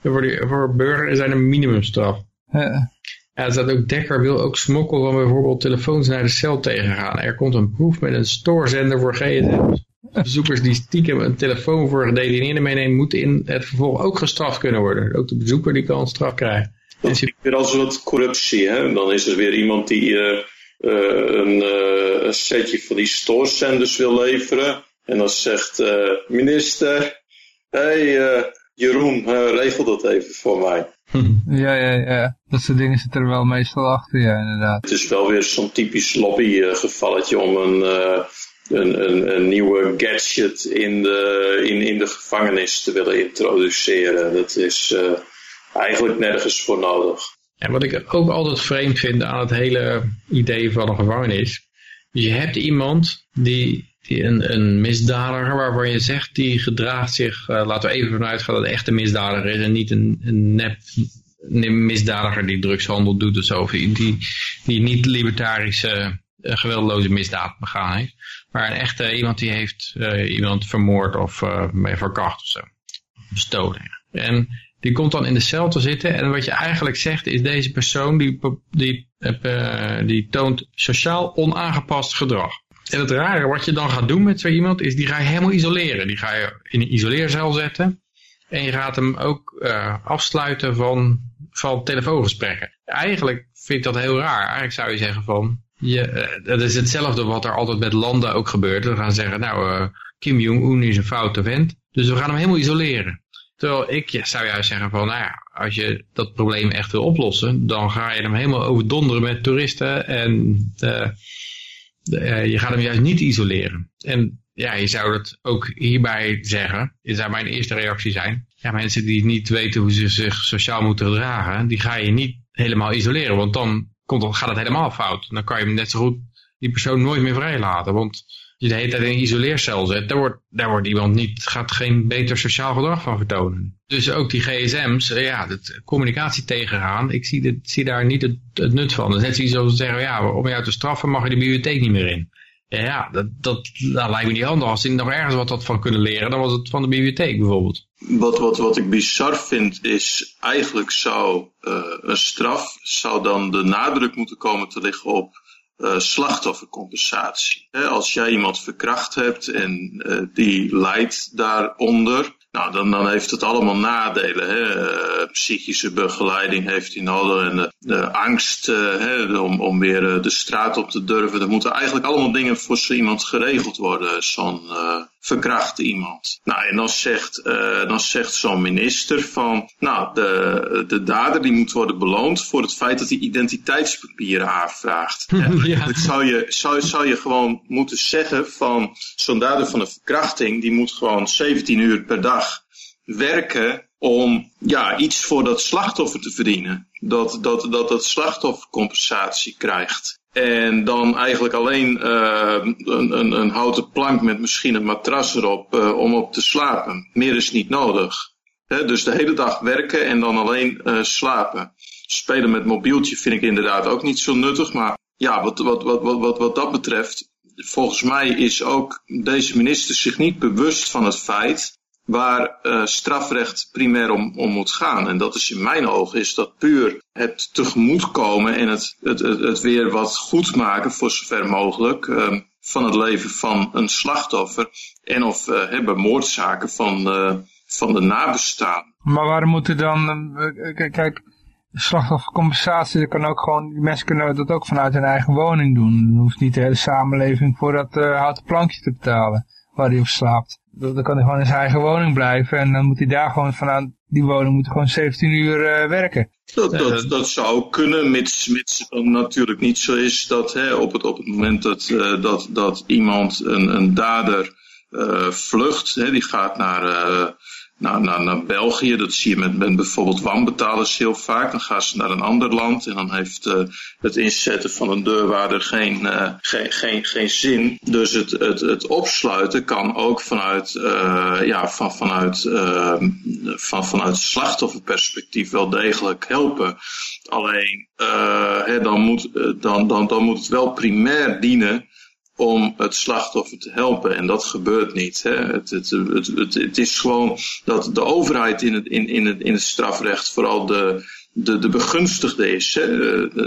En voor, die, voor burgers zijn er minimumstraf. Ja. Ja, er staat ook Dekker wil ook smokkel van bijvoorbeeld telefoons naar de cel tegengaan. Er komt een proef met een stoorzender voor gsm's. Bezoekers die stiekem een telefoon voor gedetineerden meenemen, moeten in het vervolg ook gestraft kunnen worden. Ook de bezoeker die kan een straf krijgen. Dat is weer als wat corruptie. Hè? Dan is er weer iemand die uh, uh, een, uh, een, setje van die stoorzenders wil leveren. En dan zegt minister, hé hey, Jeroen, regel dat even voor mij. Ja, ja, ja. Dat soort dingen zitten er wel meestal achter, ja, inderdaad. Het is wel weer zo'n typisch lobbygevalletje om een, uh, een, een, een, nieuwe gadget in de, in, in de gevangenis te willen introduceren. Dat is uh, eigenlijk nergens voor nodig. En wat ik ook altijd vreemd vind aan het hele idee van een gevangenis. Je hebt iemand die die een, een misdadiger waarvan je zegt die gedraagt zich, uh, laten we even vanuit gaan dat het echt een misdadiger is en niet een, een nep een misdadiger die drugshandel doet of zo, of die, die niet libertarische uh, geweldloze misdaad begaan heeft, maar een echte iemand die heeft uh, iemand vermoord of verkracht of zo, bestolen. En die komt dan in de cel te zitten en wat je eigenlijk zegt is deze persoon die, die, die toont sociaal onaangepast gedrag. En het rare wat je dan gaat doen met zo iemand is die ga je helemaal isoleren. Die ga je in een isoleercel zetten. En je gaat hem ook uh, afsluiten van, van telefoongesprekken. Eigenlijk vind ik dat heel raar. Eigenlijk zou je zeggen van, je, uh, dat is hetzelfde wat er altijd met landen ook gebeurt. We gaan zeggen, nou, uh, Kim Jong-un is een foute vent. Dus we gaan hem helemaal isoleren. Terwijl ik zou juist zeggen van, nou ja, als je dat probleem echt wil oplossen, dan ga je hem helemaal overdonderen met toeristen en uh, je gaat hem juist niet isoleren. En ja, je zou het ook hierbij zeggen, dit zou mijn eerste reactie zijn. Ja, mensen die niet weten hoe ze zich sociaal moeten gedragen, die ga je niet helemaal isoleren. Want dan komt, gaat het helemaal fout. Dan kan je hem net zo goed die persoon nooit meer vrijlaten. Want je de hele tijd in een isoleercel zet, daar wordt, daar wordt iemand niet, gaat geen beter sociaal gedrag van vertonen. Dus ook die gsm's, eh, ja, de communicatie tegengaan, ik zie, dit, zie daar niet het, het nut van. Dat is net zoiets als zeggen, ja, om jou te straffen mag je de bibliotheek niet meer in. Ja, dat, dat, lijkt me niet handig. Als ze nog ergens wat had van kunnen leren, dan was het van de bibliotheek bijvoorbeeld. Wat, wat, wat ik bizar vind is, eigenlijk zou uh, een straf, zou dan de nadruk moeten komen te liggen op uh, slachtoffercompensatie. als jij iemand verkracht hebt en uh, die lijdt daaronder, nou, dan, dan heeft het allemaal nadelen. Hè? Uh, psychische begeleiding heeft hij nodig en de, de angst uh, hè, om, om weer de straat op te durven. Er moeten eigenlijk allemaal dingen voor iemand geregeld worden, zo'n verkrachte iemand. Nou, en dan zegt, dan zegt zo'n minister van, nou, de, de dader die moet worden beloond voor het feit dat hij identiteitspapieren aanvraagt. ja. zou, je, zou, zou je gewoon moeten zeggen van, zo'n dader van een verkrachting, die moet gewoon 17 uur per dag werken om ja, iets voor dat slachtoffer te verdienen. Dat dat, dat, dat slachtoffer compensatie krijgt. En dan eigenlijk alleen uh, een, een, een, houten plank met misschien een matras erop uh, om op te slapen. Meer is niet nodig. Dus de hele dag werken en dan alleen uh, slapen. Spelen met mobieltje vind ik inderdaad ook niet zo nuttig. Maar ja, wat, wat, wat, wat, wat, wat dat betreft, volgens mij is ook deze minister zich niet bewust van het feit waar uh, strafrecht primair om, om moet gaan. En dat is in mijn ogen is dat puur het tegemoetkomen en het, het, het, het weer wat goed maken voor zover mogelijk uh, van het leven van een slachtoffer en of uh, hebben moordzaken van, van de nabestaan. Maar waarom moeten dan, kijk, slachtoffercompensatie, dat kan ook gewoon, die mensen kunnen dat ook vanuit hun eigen woning doen. Dan hoeft niet de hele samenleving voor dat houten plankje te betalen waar hij op slaapt. Dan kan hij gewoon in zijn eigen woning blijven en dan moet hij daar gewoon vanuit die woning moet gewoon 17 uur uh, werken. Dat, dat, dat zou kunnen, mits, mits het natuurlijk niet zo is dat hè, op, het, op het moment dat, uh, dat, dat iemand, een, een dader, uh, vlucht, hè, die gaat naar naar, naar, naar België. Dat zie je met, met bijvoorbeeld wanbetalers heel vaak. Dan gaan ze naar een ander land en dan heeft uh, het inzetten van een deurwaarder geen, uh, geen, geen, geen zin. Dus het, het, het opsluiten kan ook vanuit, uh, ja, van, vanuit, van, vanuit slachtofferperspectief wel degelijk helpen. Alleen hè, dan, moet, dan, dan, dan moet het wel primair dienen om het slachtoffer te helpen. En dat gebeurt niet. Hè. Het, het, het, het, is gewoon dat de overheid in het, in, in het, in het strafrecht vooral de, de, de begunstigde is. Hè.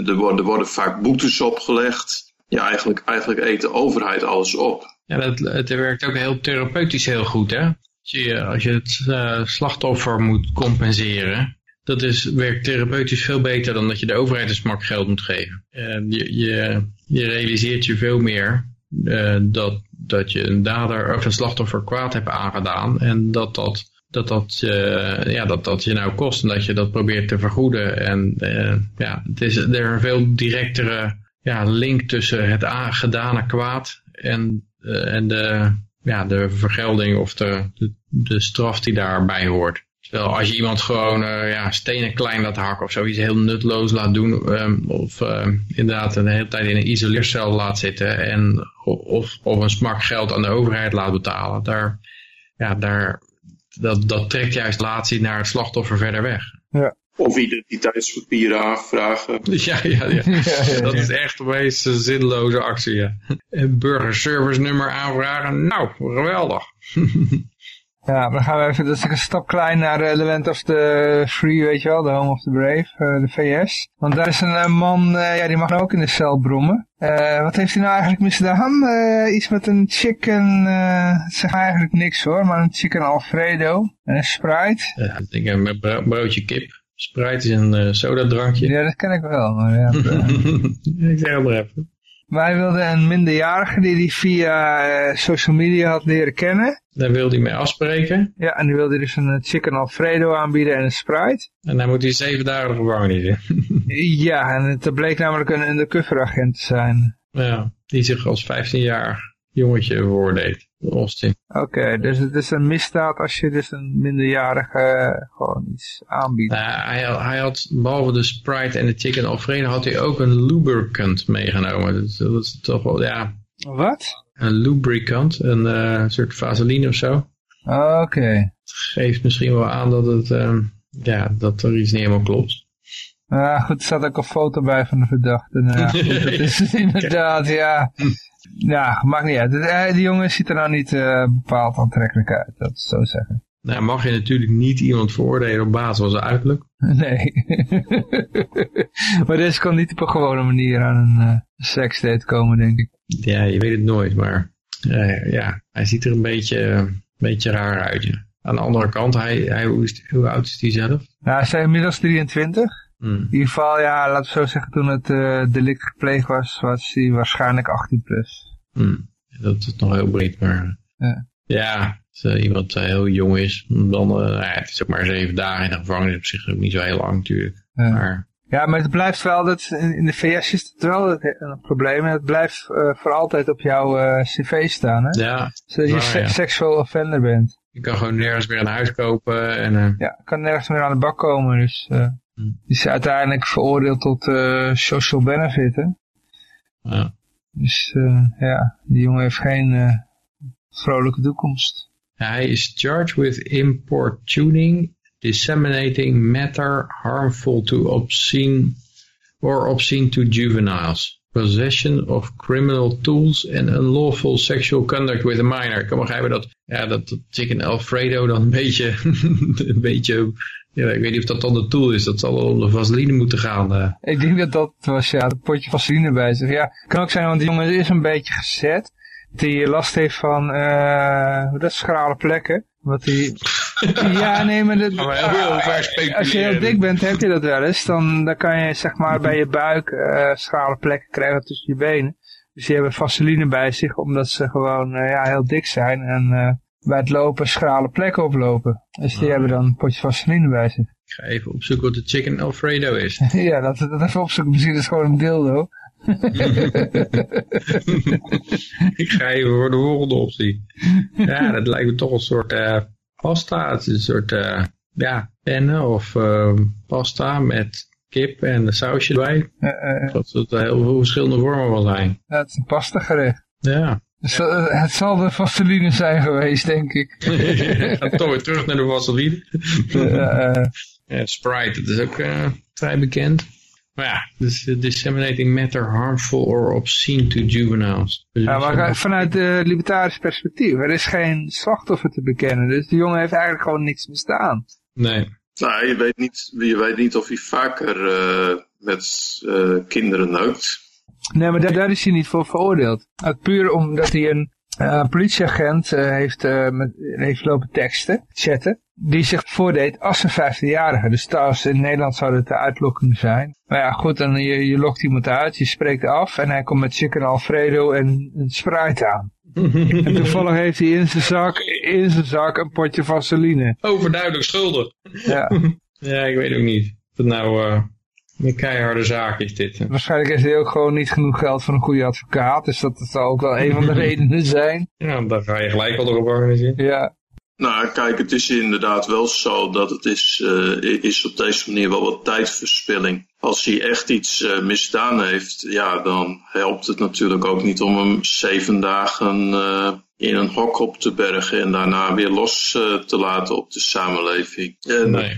Er, worden, worden vaak boetes opgelegd. Ja, eigenlijk, eigenlijk eet de overheid alles op. Ja, het werkt ook heel therapeutisch heel goed. Hè? Als je, als je het uh, slachtoffer moet compenseren, dat is, werkt therapeutisch veel beter dan dat je de overheid een smak geld moet geven. Uh, je, je, je realiseert je veel meer uh, dat, dat je een dader of een slachtoffer kwaad hebt aangedaan en dat dat, dat, dat, uh, ja, dat, dat je nou kost en dat je dat probeert te vergoeden. En uh, ja, het is, er een veel directere ja, link tussen het gedane kwaad en, en de, ja, de vergelding of de, de straf die daarbij hoort. Terwijl als je iemand gewoon uh, ja, stenen klein laat hakken of zoiets heel nutloos laat doen. Um, of uh, inderdaad de hele tijd in een isoleercel laat zitten. En, of, of een smak geld aan de overheid laat betalen. Daar, ja, daar, dat, dat trekt juist relatie naar het slachtoffer verder weg. Ja. Of identiteitspapieren aanvragen. Ja, ja, ja. ja, dat is echt een meest zinloze actie. Ja. Burgerservice nummer aanvragen. Nou, geweldig. Ja, dan gaan we even, dat is een stap klein naar uh, The Land of the Free, weet je wel, de Home of the Brave, uh, de VS. Want daar is een uh, man, ja, die mag ook in de cel brommen. wat heeft hij nou eigenlijk misdaan? iets met een chicken, zegt eigenlijk niks hoor, maar een chicken Alfredo en een Sprite. Ja, ik denk een broodje kip. Sprite is een sodadrankje. Ja, dat ken ik wel, maar ja. ik zeg maar even. Wij wilden een minderjarige die hij via uh, social media had leren kennen. Daar wilde hij mee afspreken. Ja, en die wilde dus een chicken alfredo aanbieden en een Sprite. En dan moet hij zeven dagen gevangenis ja, en het bleek namelijk een undercover agent te zijn. Ja, die zich als 15 jaar jongetje voordeed. Austin. Oké, dus het is een misdaad als je dus een minderjarige uh, gewoon iets aanbiedt. Nou, hij, hij, had, behalve de Sprite en de Chicken Alfredo, had hij ook een lubricant meegenomen. Dat, dat is toch wel, ja... Wat? Een lubricant, een uh, soort vaseline of zo. Oké. Geeft misschien wel aan dat, het, uh, ja, dat er iets niet helemaal klopt. Ja, goed, er staat ook een foto bij van de verdachte. Nou, goed, dat is inderdaad, ja. Ja, maakt niet uit. Eh, die jongen ziet er nou niet uh, bepaald aantrekkelijk uit, dat is zo zeggen. Nou, mag je natuurlijk niet iemand veroordelen op basis van zijn uiterlijk. Nee. maar deze kan niet op een gewone manier aan een uh, seksdate komen, denk ik. Ja, je weet het nooit, maar uh, ja, hij ziet er een beetje, een beetje raar uit. Ja. Aan de andere kant, hij, hij, hoe, is, hoe oud is hij zelf? Ja, hij is inmiddels 23. Hmm. In ieder geval, ja, laten we zo zeggen, toen het uh, delict gepleegd was, was hij waarschijnlijk 18 plus. Hmm. Dat is nog heel breed, maar... Ja, ja als uh, iemand uh, heel jong is, dan... Uh, ja, het is ook maar zeven dagen in de gevangenis, op zich ook niet zo heel lang natuurlijk. Ja. Maar... Ja, maar het blijft wel, dat, in de VS is het wel een probleem. Het blijft voor altijd op jouw cv staan, hè? Ja. Zodat je se ja. offender bent. Je kan gewoon nergens meer een huis kopen en... Ja, kan nergens meer aan de bak komen, dus... Die is uiteindelijk veroordeeld tot uh, social benefit, hè? Ja. Dus uh, ja, die jongen heeft geen uh, vrolijke toekomst. Hij is charged with importuning, disseminating matter harmful to obscene or obscene to juveniles. possession of criminal tools and unlawful sexual conduct with a minor. Ik kan begrijpen dat, ja, dat dat chicken alfredo dan een beetje, een beetje, ja, ik weet niet of dat dan de tool is. Dat zal wel om de vaseline moeten gaan. eh. Ik denk dat dat was, ja, het potje vaseline bij zich. Ja, kan ook zijn, want die jongen is een beetje gezet. Die last heeft van, eh, hoe dat, schrale plekken. Wat die, ja, nee, maar dat, heel als je heel dik bent, heb je dat wel eens. Dan, dan kan je, zeg maar, bij je buik eh schrale plekken krijgen tussen je benen. Dus die hebben vaseline bij zich, omdat ze gewoon, eh, ja, heel dik zijn. En eh, bij het lopen schrale plekken oplopen. Dus die hebben dan een potje vaseline bij zich. Ik ga even opzoeken wat de chicken alfredo is. ja, dat, dat even opzoeken. Misschien is het gewoon een dildo. ik ga even voor de volgende optie. Ja, dat lijkt me toch een soort eh, pasta. Het is een soort uh, ja, pennen of uh, pasta met kip en een sausje erbij. Dat het heel veel verschillende vormen wel zijn. Ja, het is een pasta gerecht. Ja. Dus, het zal de vaseline zijn geweest, denk ik. Ga toch weer terug naar de vaseline. ja, Sprite, dat is ook vrij bekend. Maar ja, dus uh, disseminating matter harmful or obscene to juveniles. Dus ja, maar vanuit de libertarisch perspectief, er is geen slachtoffer te bekennen. Dus die jongen heeft eigenlijk gewoon niks misdaan. Nee. Nou, je weet niet, je weet niet of hij vaker uh, met uh, kinderen neukt. Nee, maar daar, daar, is hij niet voor veroordeeld. Het puur omdat hij een uh, politieagent heeft, met, heeft lopen teksten, chatten die zich voordeed als een 15-jarige. Dus trouwens, in Nederland zou het de uitlokking zijn. Maar ja, goed, dan je, je lokt iemand uit, je spreekt af en hij komt met chicken alfredo en een Sprite aan. en toevallig heeft hij in zijn zak, in zijn zak een potje vaseline. Overduidelijk schuldig. Ja. ja, ik weet ook niet. Het nou uh, een keiharde zaak is dit. Hè? Waarschijnlijk heeft hij ook gewoon niet genoeg geld voor een goede advocaat. Dus dat zal ook wel een van de redenen zijn. Ja, dan ga je gelijk wel gevangenis in. Ja. Nou, kijk, het is inderdaad wel zo dat het is, uh, is op deze manier wel wat tijdverspilling. Als hij echt iets uh, misdaan heeft, ja, dan helpt het natuurlijk ook niet om hem zeven dagen uh, in een hok op te bergen en daarna weer los te laten op de samenleving. En, nee.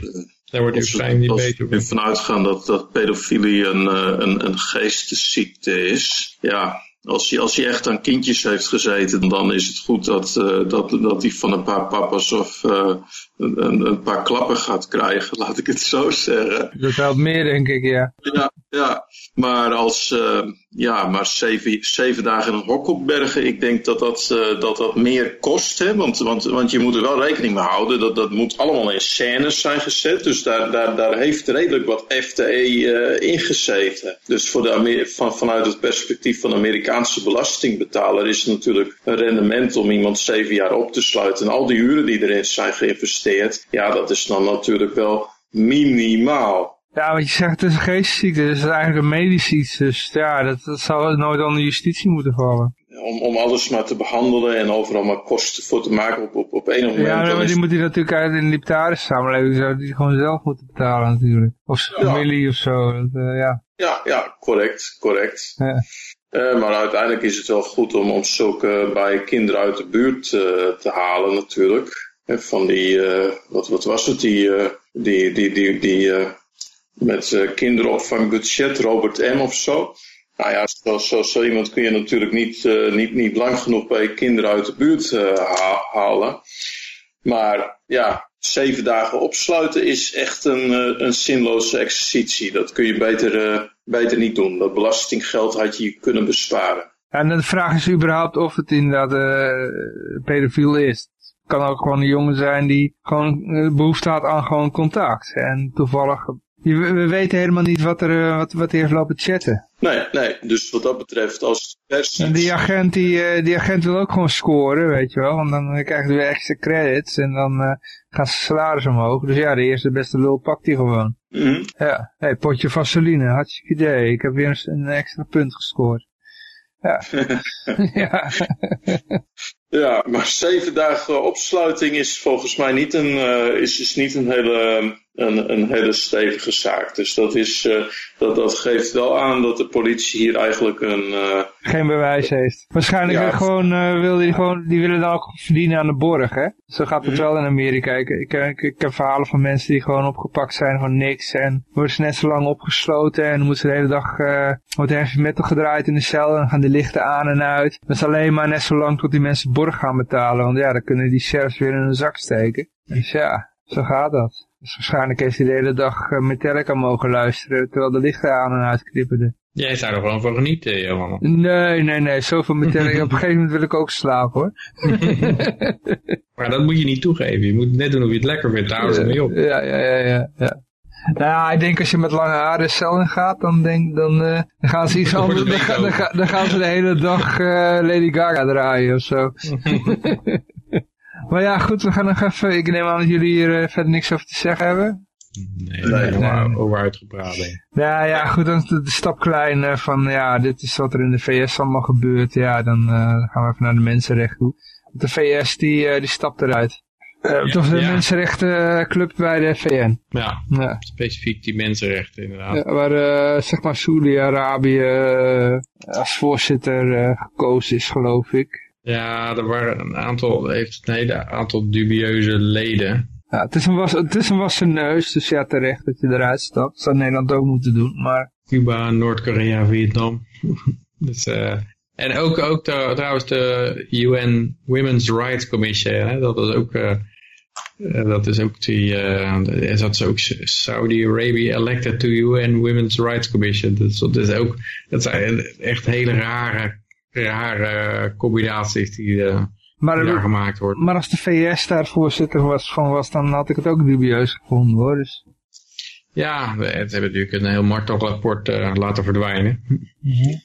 Daar wordt hij waarschijnlijk niet beter van. vanuit gaan dat, dat pedofilie een, een, een geestesziekte is. Ja, als hij, als hij echt aan kindjes heeft gezeten, dan is het goed dat, uh, dat, dat hij van een paar papa's of uh, een, een, paar klappen gaat krijgen, laat ik het zo zeggen. Dat helpt meer, denk ik, ja. Ja, ja. maar als, uh, ja, maar zeven, zeven dagen in een hok opbergen, ik denk dat dat, dat, dat meer kost, hè? Want, want, want je moet er wel rekening mee houden, dat, dat moet allemaal in scènes zijn gezet, dus daar, daar, daar heeft redelijk wat FTE in gezeten. Dus voor de, van, vanuit het perspectief van de Amerikaanse belastingbetaler is het natuurlijk een rendement om iemand zeven jaar op te sluiten. En al die uren die erin zijn geïnvesteerd, ja, dat is dan natuurlijk wel minimaal. Ja, want je zegt het is een geestziekte, dus het is eigenlijk een medische iets. Dus ja, dat, dat zou nooit aan de justitie moeten vallen. Om, om alles maar te behandelen en overal maar kosten voor te maken op, op, op enig moment. Ja, maar is... die moet hij natuurlijk uit in de libertarische samenleving, zou die gewoon zelf moeten betalen natuurlijk. Of zijn Ja. familie of zo, dat, eh, ja. Ja, ja, correct, correct. Ja. Eh, maar uiteindelijk is het wel goed om, om zulke bij kinderen uit de buurt eh, te halen natuurlijk. Van die, eh, wat, wat was het, die, eh, die, die, die, die eh, met kinderopvangbudget, Robert M. of zo. Nou ja, zo, zo, zo iemand kun je natuurlijk niet, niet, niet lang genoeg bij kinderen uit de buurt ha- halen. Maar ja, zeven dagen opsluiten is echt een, een zinloze exercitie. Dat kun je beter, beter niet doen. Dat belastinggeld had je kunnen besparen. En de vraag is überhaupt of het inderdaad pedofiel is. Het kan ook gewoon een jongen zijn die gewoon eh, behoefte had aan gewoon contact. En toevallig, je, we weten helemaal niet wat, er, eh, wat, wat heeft lopen chatten. Nee, nee. Dus wat dat betreft, als pers... En die agent, die, eh, die agent wil ook gewoon scoren, weet je wel. Want dan krijgt hij weer extra credits en dan eh gaat zijn salaris omhoog. Dus ja, de eerste beste lul pakt hij gewoon. Mhm. Ja, hey, potje vaseline, hartstikke idee. Ik heb weer een, een extra punt gescoord. Ja. ja. Ja, maar zeven dagen opsluiting is volgens mij niet een, eh, is, is niet een hele een, een hele stevige zaak. Dus dat, is, uh, dat, dat geeft wel aan dat de politie hier eigenlijk een... Uh, Geen bewijs heeft. Waarschijnlijk ja, gewoon, uh, wil die, gewoon, die willen dan ook verdienen aan de borg, hè? Zo gaat het mm. wel in Amerika. Ik, ik, ik, ik, heb verhalen van mensen die gewoon opgepakt zijn van niks. En worden ze net zo lang opgesloten en dan moeten ze de hele dag... wordt heavy metal gedraaid in de cel en dan gaan de lichten aan en uit. Dat is alleen maar net zo lang tot die mensen borg gaan betalen. Want ja, dan kunnen die sheriffs weer in hun zak steken. Dus ja, zo gaat dat. Dus waarschijnlijk heeft hij de hele dag uh, Metallica mogen luisteren, terwijl de lichten aan en uit knipperden. Jij zou er gewoon van genieten, Johan. Nee, nee, nee, zoveel Metallica. Op een gegeven moment wil ik ook slapen, hoor. maar dat moet je niet toegeven. Je moet net doen of je het lekker vindt, daar houden ze mee op. Ja, ja, ja, ja. ja. Nou ja, ik denk als je met lange haren cel in gaat, dan, denk, dan, uh, dan gaan ze iets anders, dan, dan, dan, gaan ze de hele dag uh, Lady Gaga draaien of zo. Maar ja, goed, we gaan nog even... Ik neem aan dat jullie hier uh, verder niks over te zeggen hebben. Nee, nee, nee. over uitgepraat. Ja, ja, goed, dan is de, stap klein uh, van, ja, dit is wat er in de VS allemaal gebeurt. Ja, dan uh, gaan we even naar de mensenrechten toe. De VS, die, die stapt eruit. Uh, toch de ja. mensenrechtenclub bij de VN. Ja, ja, specifiek die mensenrechten inderdaad. Ja, waar uh, zeg maar Saudi-Arabië uh, als voorzitter gekozen is geloof ik. Ja, er waren een aantal, heeft een hele aantal dubieuze leden. Ja, het is een, was, het is een wassen neus, dus ja, terecht dat je eruit stapt. Dat zou Nederland ook moeten doen, maar... Cuba, Noord-Korea, Vietnam. dus, uh, en ook, ook de, trouwens de UN Women's Rights Commission, hè, dat is ook... Uh, dat is ook die, uh, dat is ook Saudi-Arabia elected to UN Women's Rights Commission. Is, dat is ook, dat zijn echt hele rare rare combinaties die, uh, maar, daar gemaakt worden. Maar als de VS daar voorzitter was, van was, dan had ik het ook dubieus gevonden hoor. Dus. Ja, we hebben natuurlijk een heel martelrapport uh, laten verdwijnen.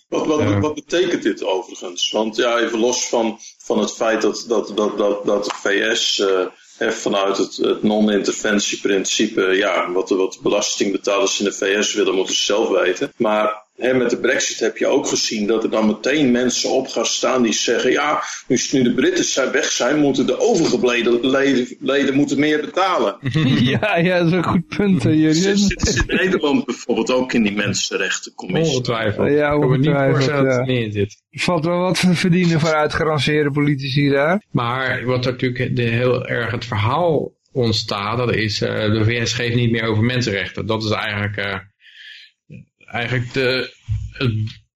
Wat, wat, wat, betekent dit overigens? Want ja, even los van, van het feit dat, dat, dat, dat, dat de VS uh, vanuit het, het non-interventieprincipe, ja, wat, wat de belastingbetalers in de VS willen, moeten ze zelf weten. Maar met de brexit heb je ook gezien dat er dan meteen mensen op gaan staan die zeggen... ja, nu, nu de Britten weg zijn, moeten de overgebleven leden, leden moeten meer betalen. ja, ja, dat is een goed punt. Zit, zit Nederland bijvoorbeeld ook in die mensenrechtencommissie? Ongetwijfeld. Ja, ongetwijfeld. niet ja. Er valt wel wat te verdienen voor uitgeranceerde politici daar. Maar wat natuurlijk de, heel erg het verhaal ontstaat, dat is uh, de VS geeft niet meer over mensenrechten. Dat is eigenlijk... Uh, eigenlijk de,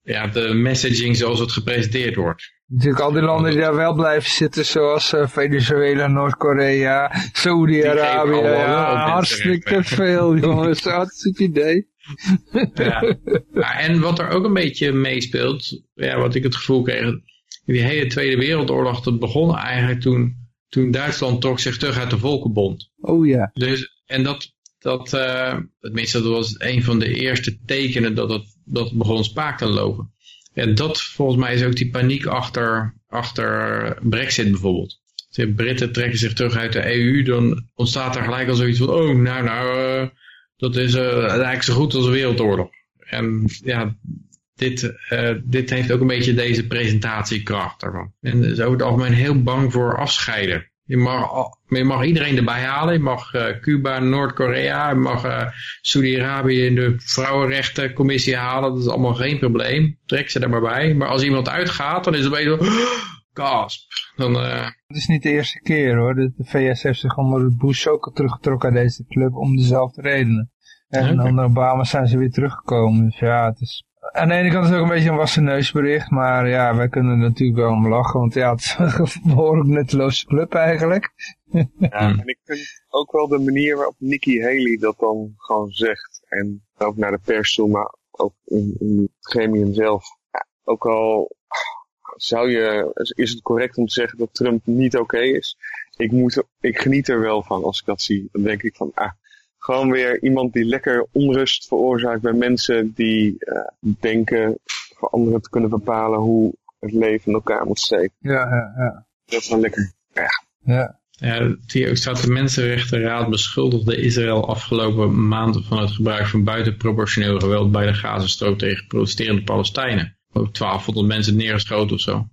ja, de messaging zoals het gepresenteerd wordt. Natuurlijk al die landen die daar wel blijven zitten, zoals uh, Venezuela, Noord-Korea, Saudi-Arabië. Ja, hartstikke veel, jongens. Hartstikke idee. ja. ja. en wat er ook een beetje meespeelt, ja, wat ik het gevoel kreeg, die hele Tweede Wereldoorlog, dat begon eigenlijk toen, toen Duitsland trok zich terug uit de Volkenbond. Oh ja. Dus, en dat, dat, uh, tenminste, dat was een van de eerste tekenen dat het, dat het begon spaak te lopen. En dat volgens mij is ook die paniek achter, achter Brexit bijvoorbeeld. Als Britten trekken zich terug uit de EU, dan ontstaat er gelijk al zoiets van, oh, nou, nou, uh, dat is uh, eigenlijk zo goed als een wereldoorlog. En ja, dit, uh, dit heeft ook een beetje deze presentatiekracht daarvan. En is over het algemeen heel bang voor afscheiden. Je mag, je mag iedereen erbij halen. Je mag uh, Cuba, Noord-Korea, je mag uh, Saudi-Arabië in de Vrouwenrechtencommissie halen. Dat is allemaal geen probleem. Trek ze er maar bij. Maar als iemand uitgaat, dan is het een beetje gasp. Dan, uh... Het is niet de eerste keer hoor. De, de VS heeft zich onder de Bush ook al teruggetrokken uit deze club om dezelfde redenen. En okay. onder Obama zijn ze weer teruggekomen. Dus ja, het is aan de ene kant is het ook een beetje een wassen neusbericht, maar ja, wij kunnen er natuurlijk wel om lachen, want ja, het is een behoorlijk nutteloze club eigenlijk. Ja, en ik vind ook wel de manier waarop Nikki Haley dat dan gewoon zegt, en ook naar de pers toe, maar ook in, in het gremium zelf. Ja, ook al zou je, is het correct om te zeggen dat Trump niet oké okay is? Ik, moet, ik geniet er wel van als ik dat zie. Dan denk ik van, ah, gewoon weer iemand die lekker onrust veroorzaakt bij mensen die uh, denken voor anderen te kunnen bepalen hoe het leven in elkaar moet steken. Ja, ja, ja. Dat is wel lekker. Ja. ja. Ja, hier staat de Mensenrechtenraad beschuldigde Israël afgelopen maand van het gebruik van buitenproportioneel geweld bij de Gazastrook tegen protesterende Palestijnen. Ook 1200 mensen neergeschoten of zo.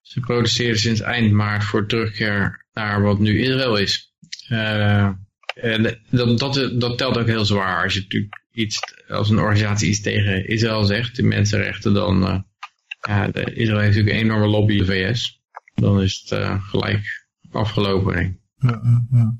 Ze protesteerden sinds eind maart voor terugkeer naar wat nu Israël is. Uh, En dat, dat, dat telt ook heel zwaar. Als je natuurlijk iets, als een organisatie iets tegen Israël zegt, de mensenrechten, dan, uh, ja, Israël heeft natuurlijk een enorme lobby in de VS. Dan is het uh, gelijk afgelopen. Ja, ja.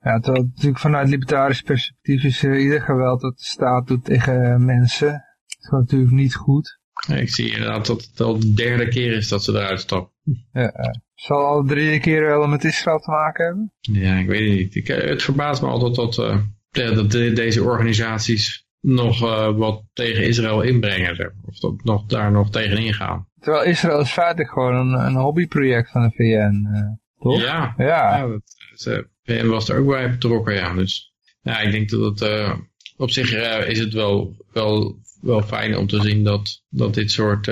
ja, natuurlijk vanuit libertarisch perspectief is uh, ieder geweld dat de staat doet tegen mensen, is natuurlijk niet goed. Ik zie inderdaad dat het al de derde keer is dat ze eruit stappen. Ja, zal al derde keer wel met Israël te maken hebben? Ja, ik weet het niet. Ik, het verbaast me altijd dat, uh, dat de, deze organisaties nog uh, wat tegen Israël inbrengen. Of dat nog, daar nog tegen ingaan. Terwijl Israël is feitelijk gewoon een, een hobbyproject van de VN, uh, toch? Ja, ja. ja dat, de VN was er ook bij betrokken, ja. Dus ja, ik denk dat het op zich is het wel, wel, wel fijn om te zien dat, dat dit soort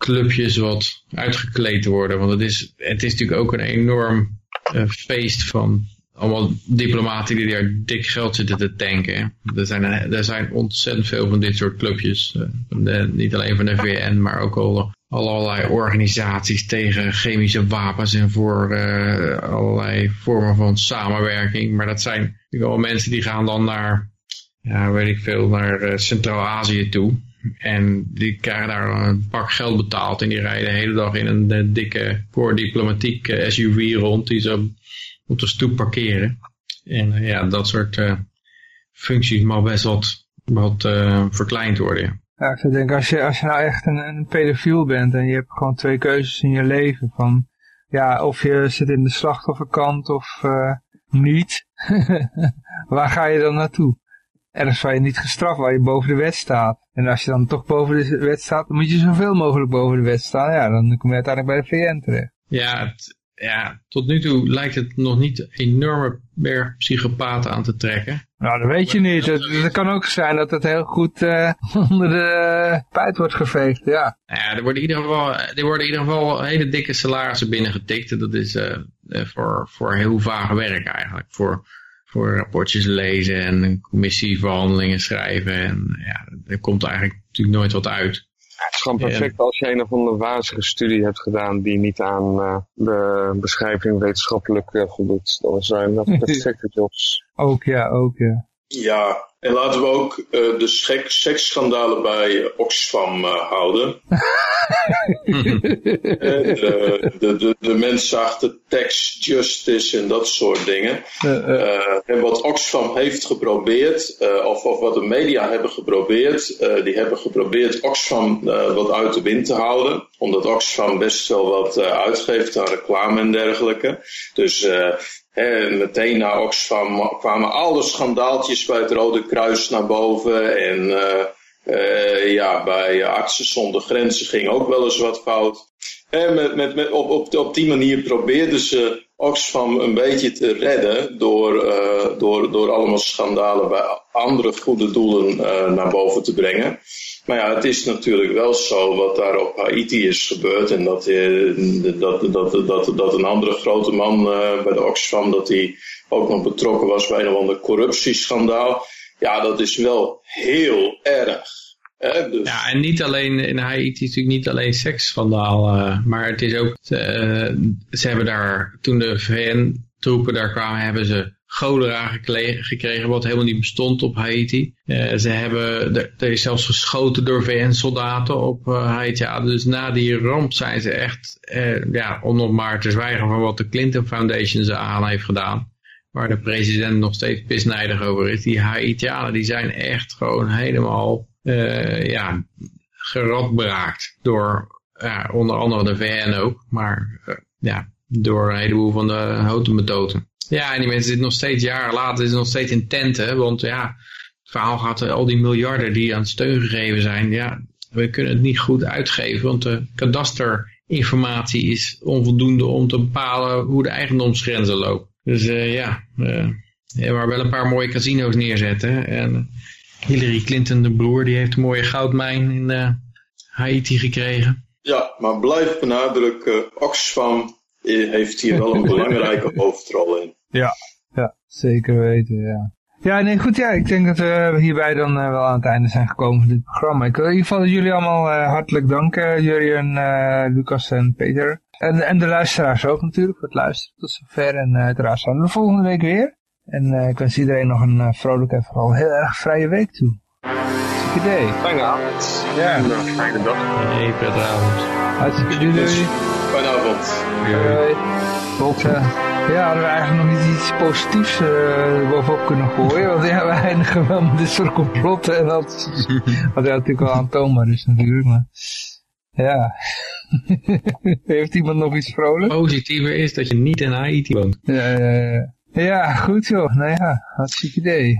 clubjes wat uitgekleed worden. Want het is, het is natuurlijk ook een enorm uh, feest van allemaal diplomaten die daar dik geld zitten te tanken. Er zijn, er zijn ontzettend veel van dit soort clubjes. Niet alleen van de VN, maar ook al allerlei organisaties tegen chemische wapens en voor allerlei vormen van samenwerking. Maar dat zijn natuurlijk al mensen die gaan dan naar, ja, weet ik veel, naar Centraal-Azië toe. En die krijgen daar een pak geld betaald en die rijden de hele dag in een uh, dikke voor diplomatiek uh, SUV rond die ze op de stoep parkeren. En ja, dat soort functies mag best wat, wat verkleind worden. Ja. ja, ik zou denken, als je, als je nou echt een, een pedofiel bent en je hebt gewoon twee keuzes in je leven van, ja, of je zit in de slachtofferkant of niet, waar ga je dan naartoe? Ergens waar je niet gestraft, waar je boven de wet staat. En als je dan toch boven de wet staat, dan moet je zoveel mogelijk boven de wet staan. Ja, dan kom je uiteindelijk bij de VN terecht. Ja, het, ja tot nu toe lijkt het nog niet enorme berg psychopaten aan te trekken. Nou, dat weet je niet. Het, het kan ook zijn dat het heel goed uh, onder de pijt wordt geveegd, ja. Ja, er worden in ieder geval, er worden in ieder geval hele dikke salarissen binnengetikt. Dat is uh, voor, voor heel vage werk eigenlijk. Voor voor rapportjes lezen en een commissieverhandelingen schrijven. En ja, er komt eigenlijk natuurlijk nooit wat uit. Het is gewoon perfect als je een of andere wazige studie hebt gedaan die niet aan uh, de beschrijving wetenschappelijk uh, voldoet. Dan zijn dat perfecte jobs. Ook ja, ook ja. Ja, en laten we ook uh, de seksschandalen bij Oxfam uh, houden. de, de, de, de mensen achter tax justice en dat soort dingen. Uh, en wat Oxfam heeft geprobeerd, of, of wat de media hebben geprobeerd, die hebben geprobeerd Oxfam wat uit de wind te houden. Omdat Oxfam best wel wat uitgeeft aan reclame en dergelijke. Dus en meteen na Oxfam kwamen alle schandaaltjes bij het Rode Kruis naar boven. En uh, uh, ja, bij Artsen zonder Grenzen ging ook wel eens wat fout. En met, met, met, op, op, op die manier probeerden ze Oxfam een beetje te redden door, uh, door, door allemaal schandalen bij andere goede doelen naar boven te brengen. Maar ja, het is natuurlijk wel zo wat daar op Haiti is gebeurd. En dat, dat, dat, dat, dat een andere grote man bij de Oxfam, dat hij ook nog betrokken was bij een of ander corruptieschandaal. Ja, dat is wel heel erg. Hè? Dus... Ja, en niet alleen in Haiti is natuurlijk niet alleen seksschandaal, uh, maar het is ook, uh, ze hebben daar, toen de VN-troepen daar kwamen, hebben ze cholera gekregen, wat helemaal niet bestond op Haiti. Uh, ze hebben, er is zelfs geschoten door VN-soldaten op uh, Haiti. Ja, dus na die ramp zijn ze echt, ja, om nog maar te zwijgen van wat de Clinton Foundation ze aan heeft gedaan. Waar de president nog steeds pisnijdig over is. Die Haitianen die zijn echt gewoon helemaal, ja, geradbraakt door, ja, onder andere de VN ook. Maar, ja, door een heleboel van de houten. Ja, en die mensen zitten nog steeds jaren later, is nog steeds in tenten. Want ja, het verhaal gaat al die miljarden die aan steun gegeven zijn. Ja, we kunnen het niet goed uitgeven, want de kadasterinformatie is onvoldoende om te bepalen hoe de eigendomsgrenzen lopen. Dus uh, ja, uh, ja, maar wel een paar mooie casino's neerzetten. En Hillary Clinton, de broer, die heeft een mooie goudmijn in uh, Haiti gekregen. Ja, maar blijf benadrukken, Oxfam heeft hier wel een belangrijke hoofdrol in. Ja, ja, zeker weten, ja. Ja, nee, goed, ja, ik denk dat we hierbij dan uh, wel aan het einde zijn gekomen van dit programma. Ik wil in ieder geval jullie allemaal uh, hartelijk danken, Jurien, uh, Lucas en Peter. En, en de luisteraars ook natuurlijk voor het luisteren tot zover. En uiteraard zijn we de volgende week weer. En eh, ik wens iedereen nog een uh, vrolijke en vooral heel erg vrije week toe. Ziek idee. Fijne avond. Ja. Een fijne dag. Nee, prettige avond. Hartstikke doei doei. Fijne avond. Hoi. Tot, uh, ja, hadden we eigenlijk nog niet iets positiefs uh, bovenop kunnen gooien. Want ja, we eindigen wel met dit soort complotten. En dat, wat ja, natuurlijk wel aantoonbaar is natuurlijk. Maar ja. Heeft iemand nog iets vrolijk? Positiever is dat je niet in Haiti woont. Ja, ja, ja. ja goed joh. Nou ja, hartstikke idee.